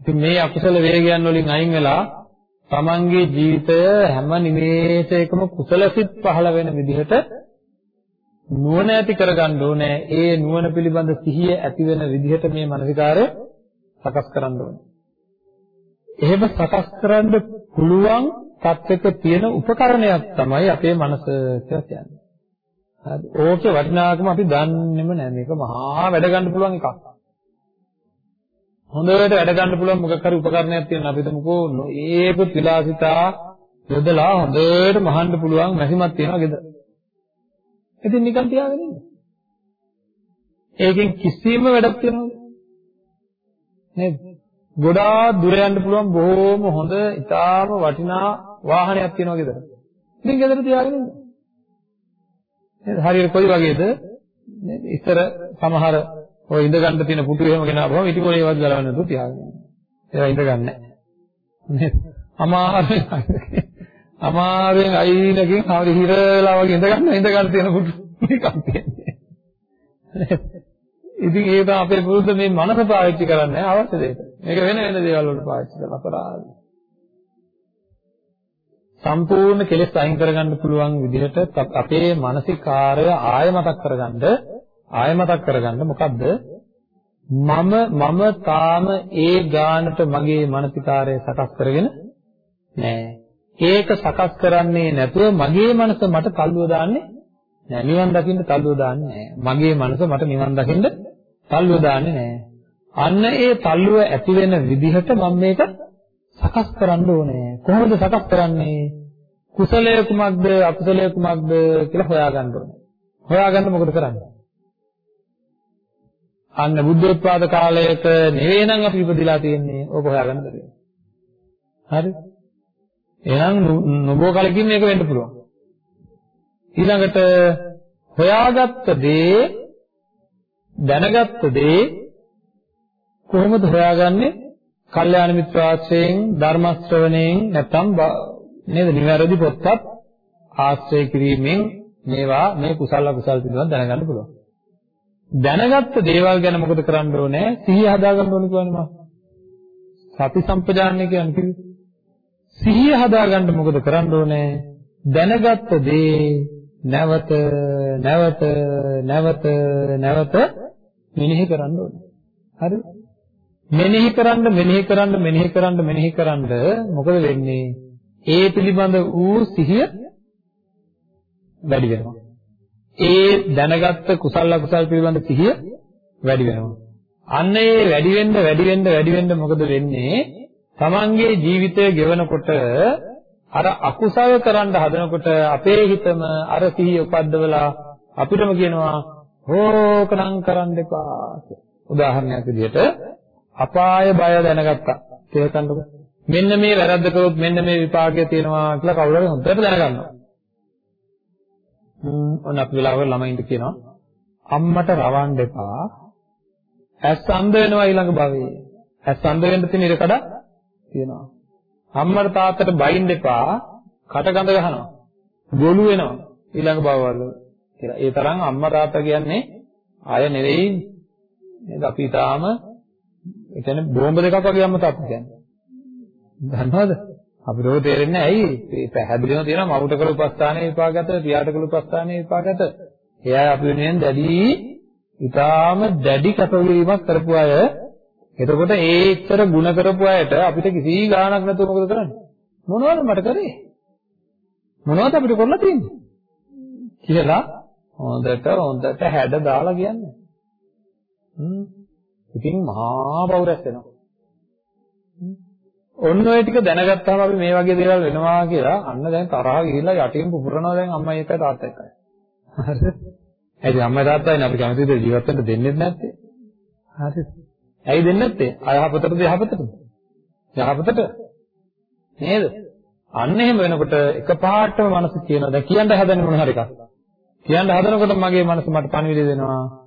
ඉතින් මේ අකුසල වේගයන් වලින් අයින් වෙලා තමන්ගේ ජීවිතය හැම නිමේෂයකම කුසල සිත් පහළ වෙන විදිහට නුවණ ඇති කරගන්න ඕනේ. ඒ නුවණ පිළිබඳ සිහිය ඇති වෙන විදිහට මේ මානසිකාරය සකස් කරන්න ඕනේ. එහෙම සකස් කරන්න පුළුවන් තත්ත්වයක තියෙන උපකරණයක් තමයි අපේ මනස කියලා කියන්නේ. හරි. ඕකේ වටිනාකම අපි දන්නේම නැහැ. මේක මහා වැඩ ගන්න පුළුවන් එකක්. හොඳට වැඩ ගන්න පුළුවන් මොකක් හරි උපකරණයක් තියෙනවා. අපි හිතමුකෝ ඒකුත් විලාසිතා යොදලා හොඳට මහන්න පුළුවන් මැසිමක් තියෙනවා ගෙදර. ඉතින් නිකන් තියාගෙන ඉන්න. ඒකෙන් කිසිම වැඩක් තියනවද? නේද? ගොඩාක් දුර යන්න පුළුවන් බොහොම හොඳ ඉතාම වටිනා වාහනයක් තියෙනවා ගෙදර. ඉතින් ගෙදර තියාගෙන ඉන්න. නේද? හරියට කොයි වගේද? නේද? ඉස්සර සමහර ඔය ඉඳ ගන්න තියෙන පුටු එහෙම ගෙනාවම ඉටි කොලේ ඒවත් ගලවන්න නැතුව තියාගෙන ඉන්න. ඒවා ඉඳ ගන්න නැහැ. නේද? අමාරුවෙන් අමාරුවෙන් අයිනකින් හරි හිරලා වගේ ඉඳ ගන්න ඉඳ ගන්න තියෙන පුටු නිකන් තියෙන්නේ. ඉතින් ඒක තමයි අපේ පුරුද්ද මේ මනස පාවිච්චි කරන්නේ අවශ්‍ය දෙයට. මේක වෙන වෙන දේවල් වලට පාවිච්චි කරන අපරාධ. සම්පූර්ණ කෙලෙස් අයින් කරගන්න පුළුවන් විදිහට අපේ මානසිකාරය ආය මතක් කරගන්න ආය මතක් කරගන්න මොකද්ද? මම මම තාම ඒ ගානට මගේ මානසිකාරය සකස් කරගෙන නෑ. ඒක සකස් කරන්නේ නැතුව මගේ මනස මට තල්ලුව දාන්නේ නෑ. නිවන් දකින්න තල්ලුව දාන්නේ නෑ. මගේ මනස මට නිවන් දකින්න තල්ලුව දාන්නේ නෑ. අන්න ඒ තල්ලුව ඇති වෙන විදිහට මම මේක සකස් කරන්න ඕනේ. කොහොමද සකස් කරන්නේ? කුසලය කුමක්ද අකුසලය කුමක්ද කියලා හොයාගන්න ඕනේ. හොයාගන්න මොකද කරන්නේ? අන්න බුද්ධෝත්පාද කාලයක නෙවෙයි නම් අපි ඉපදිලා තියෙන්නේ. ඕක හොයාගන්න බැහැ. හරි? එහෙනම් නොබෝ කලකින් මේක වෙන්න පුළුවන්. ඊළඟට හොයාගත්ත දේ දැනගත්ත දේ කොහොමද හොයාගන්නේ? කල්යාණ මිත්‍ර ආශ්‍රයෙන් ධර්ම ශ්‍රවණයෙන් නැත්නම් නේද? නිවැරදි පොත්පත් ආශ්‍රය කිරීමෙන් මේවා මේ කුසල අකුසල පිළිබඳව දැනගන්න පුළුවන්. දැනගත්ත දේවල් ගැන මොකද කරන්න ඕනේ? සිහිය හදාගන්න ඕනේ කියන්නේ මම. සති සම්පජානනය කියන්නේ කිව්වේ. සිහිය හදාගන්න මොකද කරන්න ඕනේ? දැනගත්ත දේ නැවත නැවත නැවත නැවත මෙනෙහි කරන්න ඕනේ. හරිද? මෙනෙහි කරන්න මෙනෙහි කරන්න මෙනෙහි කරන්න මෙනෙහි කරන්න මොකද වෙන්නේ? ඒ පිළිබඳ වූ සිහිය වැඩි වෙනවා. ඒ දැනගත්ත කුසල අකුසල පිළිබඳ සිහිය වැඩි වෙනවා. අන්න ඒ වැඩි වෙන්න වැඩි වෙන්න වැඩි වෙන්න මොකද වෙන්නේ? තමන්ගේ ජීවිතය ගෙවනකොට අර අකුසල කරන්න හදනකොට අපේ හිතම අර සිහිය උපද්දවලා අපිටම කියනවා හෝකනම් කරන්න එපා උදාහරණයක් විදිහට අපාය බය දැනගත්තා. කියලා කන්නකො මෙන්න මේ වැරද්ද කරොත් මෙන්න මේ විපාකය තියෙනවා කියලා කවුරු හරි හොඳට දැනගන්නවා. ඔන්න අපි වෙලාවක ළමයින්ට කියනවා. අම්මට රවන්න එපා. ඇස් අන්ධ වෙනවා ඊළඟ භවයේ. ඇස් අන්ධ වෙන්න තියෙන ඉරකඩ තියෙනවා. අම්මට තාත්තට බයින්න එපා. කට ගඳ ගහනවා. ගොළු වෙනවා ඊළඟ භවවල කියලා. ඒ තරම් අම්මා තාත්තා කියන්නේ අය නෙවෙයි. නේද? අපි තාම ඒ කියන්නේ බෝම්බ දෙකක් වගේ අම්මා තාත්තා කියන්නේ දන්නවද අපිට ඕක තේරෙන්නේ ඇයි? මේ පැහැදිලිවම තියෙනවා මවුට කළ උපස්ථානයේ විපාකත, පියාට කළ උපස්ථානයේ විපාකත. එයා අපි වෙනුවෙන් දැඩි, ඊටාම දැඩි කැපවීමක් කරපු අය. එතකොට ඒ එච්චර ಗುಣ කරපු අයට අපිට කිසි ගාණක් නැතුව මොකද කරන්නේ? මොනවද මට කරේ? මොනවද අපිට කරලා තියෙන්නේ? කියලා හොඳට හොඳට හැඩ දාලා කියන්නේ. හ්ම්. ඉතින් මහා පෞරස් වෙනවා. ඔන්න ඔය ටික දැනගත්තාම අපි මේ වගේ දේවල් වෙනවා කියලා අන්න දැන් තරහ ගිහිල්ලා යටින් පුපුරනවා දැන් අම්මයි එකයි තාත්තයි එකයි. හරිද? ඇයි අම්මයි තාත්තයි අපි කැමති දේ ජීවත් වෙන්න දෙන්නේ නැත්තේ? හරිද? ඇයි දෙන්නේ නැත්තේ? අයහපතටද යහපතටද? යහපතට. නේද? අන්න එහෙම වෙනකොට එකපාරටම මනස කියනවා දැන් කියන්න හදන්නේ මොන හරි එකක්. කියන්න හදනකොට මගේ මනස මට පණිවිඩය දෙනවා.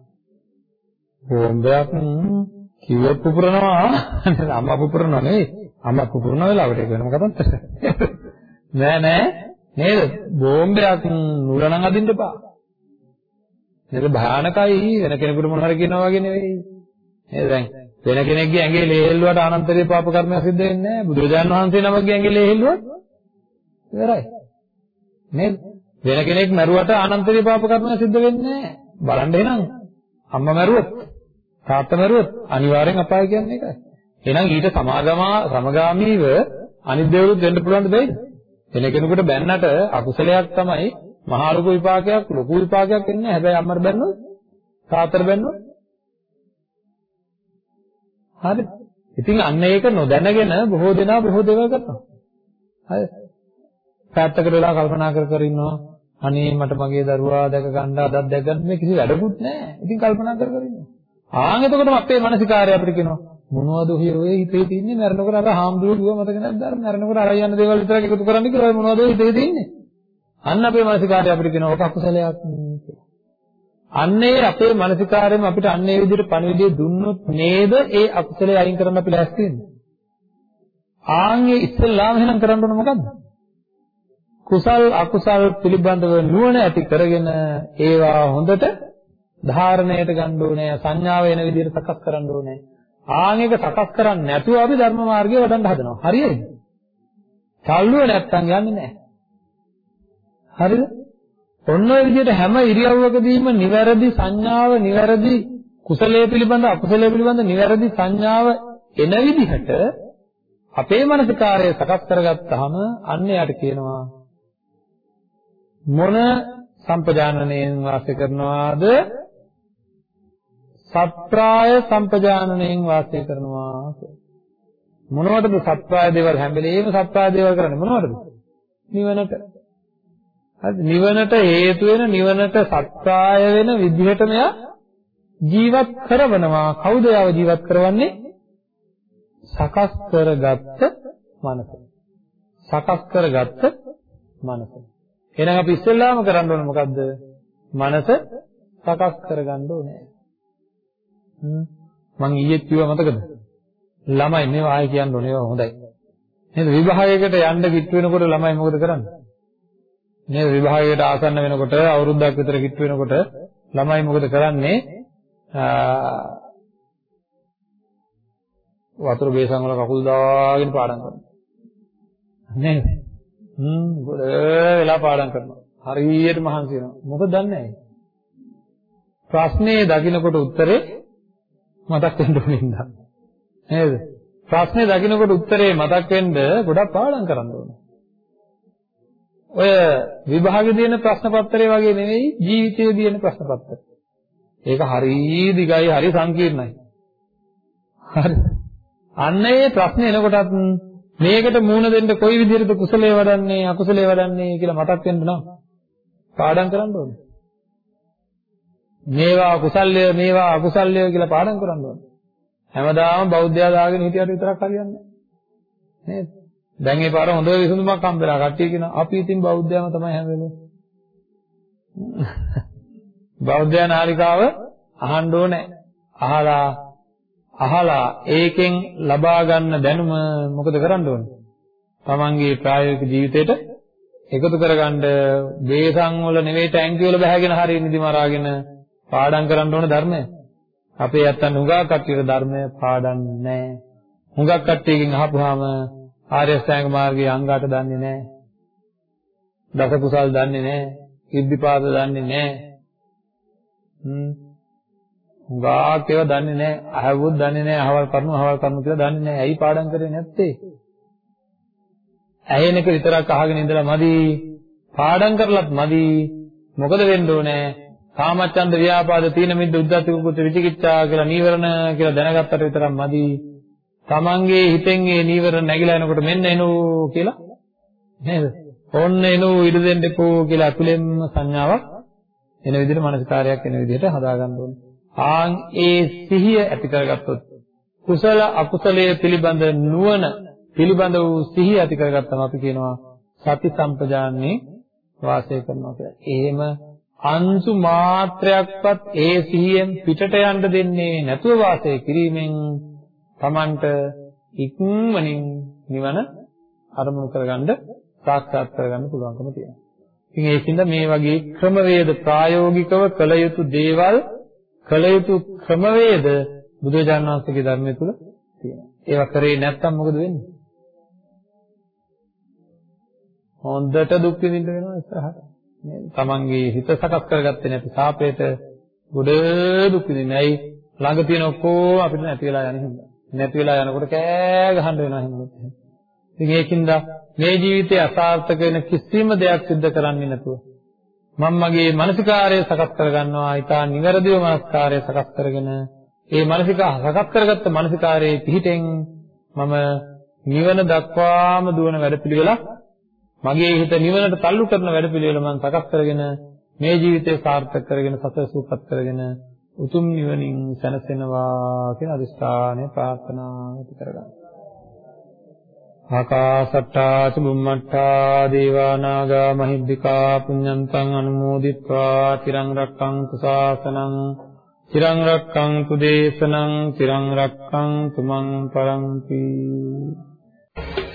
බෝම්බයක් කිව්වොත් පුපුරනවා. අම්මා පුපුරනවා නෙවෙයි. අම්මා පුපුරන වෙලාවට ඒක වෙනම කතාවක්. නෑ නෑ නේද? බෝම්බයක් නුරණන් අදින්න එපා. නේද භයානකයි වෙන කෙනෙකුට මොන හරි කියනවා වගේ නෙවෙයි. නේද දැන් වෙන කෙනෙක්ගේ ඇඟේ ලේ හෙල්ලුවට ආනන්තරීය පාප කර්මයක් සිද්ධ වෙන්නේ නැහැ. බුදුරජාණන් වහන්සේ නමක්ගේ ඇඟේ ලේ හෙල්ලුවොත් ඉවරයි. නේද? වෙන කෙනෙක් මැරුවට ආනන්තරීය පාප කර්මයක් සිද්ධ වෙන්නේ නැහැ. බලන්න එහෙනම් අම්මා මැරුවොත් තාත්තා මැරුවොත් අනිවාර්යෙන් අපාය කියන්නේ ඒකයි. එහෙනම් ඊට සමාගමා සමගාමීව අනිත් දේවලුත් වෙන්න පුළුවන් දෙයිද? වෙන කෙනෙකුට බැන්නට අකුසලයක් තමයි මහා ලොකු විපාකයක් ලොකු විපාකයක් එන්නේ. හැබැයි අම්මර බැන්නොත් තාත්තර බැන්නොත් හරි. ඉතින් අන්න ඒක නොදැනගෙන බොහෝ දෙනා බොහෝ දේවල් කරනවා. හරි. පැත්තකට වෙලා කල්පනා කර කර ඉන්නවා. අනේ මට මගේ දරුවා දැක ගන්න අදක් දැක ගන්න මේ කිසි වැඩකුත් නැහැ. ඉතින් කල්පනා කර කර ඉන්නවා. ආන් එතකොටම අපේ මානසිකාරය අපිට කියනවා මොනවද ඔය ඔය හිතේ තින්නේ මරනකොට අර හාමුදුරුවෝ කිව්ව මතක නැද්ද? අර මරනකොට අර යන දේවල් විතරක් එකතු කරන්න කියලා ඔය මොනවද ඔය හිතේ තින්නේ අන්න අපේ මානසිකාරය අපිට කියනවා ඔක අකුසලයක් අන්නේ අපේ මානසිකාරයෙන් අපිට අන්නේ විදිහට පණිවිඩය දුන්නොත් නේද ඒ අකුසලයේ අයින් කරන්න අපි ලෑස්ති වෙන්නේ? ආන්ගේ ඉස්සෙල්ලාම එහෙනම් කරන්න ඕන මොකද්ද? කුසල් අකුසල් පිළිබඳව නුවණ ඇති කරගෙන ඒවා හොඳට ධාරණයට ගන්න ඕනේ සංඥාව වෙන විදිහට සකස් කරන්න ඕනේ ආන් එක සකස් කරන්නේ නැතුව අපි ධර්ම මාර්ගය වඩන්න හදනවා. හරියද? තල්ලුව නැත්තම් යන්නේ නැහැ. හරිද? ඔන්න ඔය විදිහට හැම ඉරියව්වකදීම නිවැරදි සංඥාව, නිවැරදි කුසලයේ පිළිබඳ අකුසලයේ පිළිබඳ නිවැරදි සංඥාව එන විදිහට අපේ මානසිකාරය සකස් කරගත්තාම අන්න යාට කියනවා මොන සම්පජානනයෙන් වාසය කරනවාද සත්‍රාය සම්පජානනයෙන් වාසය කරනවා මොනවටද සත්‍රාය දේවල් හැම වෙලේම සත්‍රාය දේවල් කරන්නේ මොනවටද? නිවනට. හරි. නිවනට හේතු වෙන නිවනට සත්‍රාය වෙන විදිහට මෙයා ජීවත් කරවනවා. කවුද යාව ජීවත් කරවන්නේ? සකස් කරගත්ත මනස. සකස් කරගත්ත මනස. එහෙනම් අපි ඉස්සෙල්ලාම කරන්න ඕනේ මොකද්ද? මනස සකස් කරගන්න ඕනේ. මම ඊයේ කිව්වා මතකද ළමයි මේවා ආයෙ කියන්න ඕනේ ඒවා හොඳයි නේද විභාගයකට යන්න කිට්ටු වෙනකොට ළමයි මොකද කරන්නේ නේද විභාගයකට ආසන්න වෙනකොට අවුරුද්දක් විතර කිට්ටු වෙනකොට ළමයි මොකද කරන්නේ වතුර බේසන් වල කකුල් දාගෙන පාඩම් කරනවා. නේද? හ්ම් ගොඩ වෙලා පාඩම් කරනවා. හරියට මහන්සි වෙනවා. මොකද දන්නේ නැහැ. ප්‍රශ්නේ දකින්නකොට උත්තරේ මතක් වෙන්න ඕනින්දා. නේද? ප්‍රශ්නේ දකින්නකොට උත්තරේ මතක් වෙන්න ගොඩක් පාඩම් කරන්න ඕනේ. ඔය විභාගෙ දෙන ප්‍රශ්න පත්‍රය වගේ නෙවෙයි ජීවිතයේ දෙන ප්‍රශ්න පත්‍රය. ඒක හරි දිගයි හරි සංකීර්ණයි. හරි. අන්න ඒ ප්‍රශ්නේ එනකොටත් මේකට මූණ දෙන්න කොයි විදිහටද කුසලයේ වඩන්නේ අකුසලයේ වඩන්නේ කියලා මතක් වෙන්න නම් පාඩම් කරන්න ඕනේ. මේවා කුසල්ය මේවා අකුසල්ය කියලා පාඩම් කරන්න ඕනේ. හැමදාම බෞද්ධයා දාගෙන හිටියට විතරක් හරියන්නේ නැහැ. නේද? දැන් මේ පාර හොඳ විසඳුමක් හම්බෙලා කට්ටිය කියන අපි ඉතින් බෞද්ධයම තමයි හැම වෙලේම. බෞද්ධ නාලිකාව අහන්න ඕනේ. අහලා අහලා ඒකෙන් ලබා ගන්න දැනුම මොකද කරන්න ඕනේ? තමන්ගේ ප්‍රායෝගික ජීවිතේට එකතු කරගන්න බේසන් වල නෙවෙයි ටැංකි වල බහගෙන හරිය නිදි මරාගෙන පාඩම් කරන්න ඕන ධර්මය. අපේ යත්තන් හුඟක් කට්ටියට ධර්මය පාඩම් නැහැ. හුඟක් කට්ටියකින් අහපුවාම ආර්ය අෂ්ටාංග මාර්ගයේ අංගාට දන්නේ නැහැ. දස කුසල් දන්නේ නැහැ. ඉද්ධිපාද දන්නේ නැහැ. හුඟාක් ඒවා දන්නේ නැහැ. අහවුවොත් දන්නේ නැහැ. අහවල් කරනු අහවල් කරනු කියලා දන්නේ නැහැ. ඇයි පාඩම් කරේ නැත්තේ? ඇහෙන එක විතරක් අහගෙන ඉඳලා මදි. පාඩම් කරලත් මදි. මොකද වෙන්න ඕනේ? කාමච්ඡන්ද ව්‍යාපාද තීන මිද්ද උද්ධච්ච කුච්ච විචිකිච්ඡා කියලා නීවරණ කියලා දැනගත්තට විතරක් මදි. තමන්ගේ හිතෙන් ඒ නීවරණ නැగిලා එනකොට මෙන්න එනෝ කියලා නේද? ඔන්න එනෝ ඉඩ දෙන්න එපෝ කියලා අතුලෙන්ම සංඥාවක් එන විදිහට මානසිකාරයක් එන විදිහට හදාගන්න ඕනේ. ආන් ඒ සිහිය ඇති කරගත්තොත් කුසල අකුසලයේ පිළිබඳ නුවණ පිළිබඳ වූ සිහිය ඇති කරගත්තම අපි කියනවා සති සම්පජාන්නේ වාසය කරනවා කියලා. එහෙම අංශු මාත්‍රයක්වත් ඒ සිහියෙන් පිටට යන්න දෙන්නේ නැතුව වාසය කිරීමෙන් Tamanට ඉක්මනින් නිවන අරමුණු කරගන්න සාක්ෂාත් කරගන්න පුළුවන්කම තියෙනවා. ඉතින් ඒකින්ද මේ වගේ ක්‍රමවේද ප්‍රායෝගිකව කළ යුතු දේවල් කළ යුතු ක්‍රමවේද බුදුරජාණන් වහන්සේගේ ධර්මය තුල තියෙනවා. ඒවා කරේ නැත්නම් මොකද වෙන්නේ? හොඳට දුක් විඳින්න වෙනවා ඉස්සරහට. නේද? තමන්ගේ හිත සකස් කරගත්තේ නැති සාපේට ගොඩ දුක් විඳින්නේ. ඇයි? ළඟ තියෙන ඔක්කොම අපිට නැති වෙලා යන හින්දා. නැති වෙලා යනකොට කෑ ගහන්න වෙනවා හින්දා. ඉතින් ඒකින්ද මේ ජීවිතේ අසාර්ථක වෙන කිසිම දෙයක් සිද්ධ කරන්නේ නැතුව මම මගේ මානසිකාරය සකස් කරගන්නවා ඊටා නිවැරදිව මානසිකාරය සකස් කරගෙන ඒ මානසික සකස් කරගත්ත මානසිකාරයේ පිහිටෙන් මම නිවන දක්වාම දුවන වැඩපිළිවෙලක් මගේ හිත නිවනට තල්ලු කරන වැඩපිළිවෙල මම සකස් කරගෙන මේ ජීවිතේ සාර්ථක කරගෙන සතර සූපත් කරගෙන උතුම් නිවනින් සැනසෙනවා කියන අදිස්ථානය ප්‍රාර්ථනා කරගන්නවා ආකාසට්ටා චුම්මට්ටා දේවා නාග මහිද්దికා පුඤ්ඤන්තං අනුමෝදිත්වා තිරං රක්ඛන්තු ශාසනං තිරං රක්ඛන්තු දේශනං තිරං රක්ඛන්තු මං පරන්ති Thank you.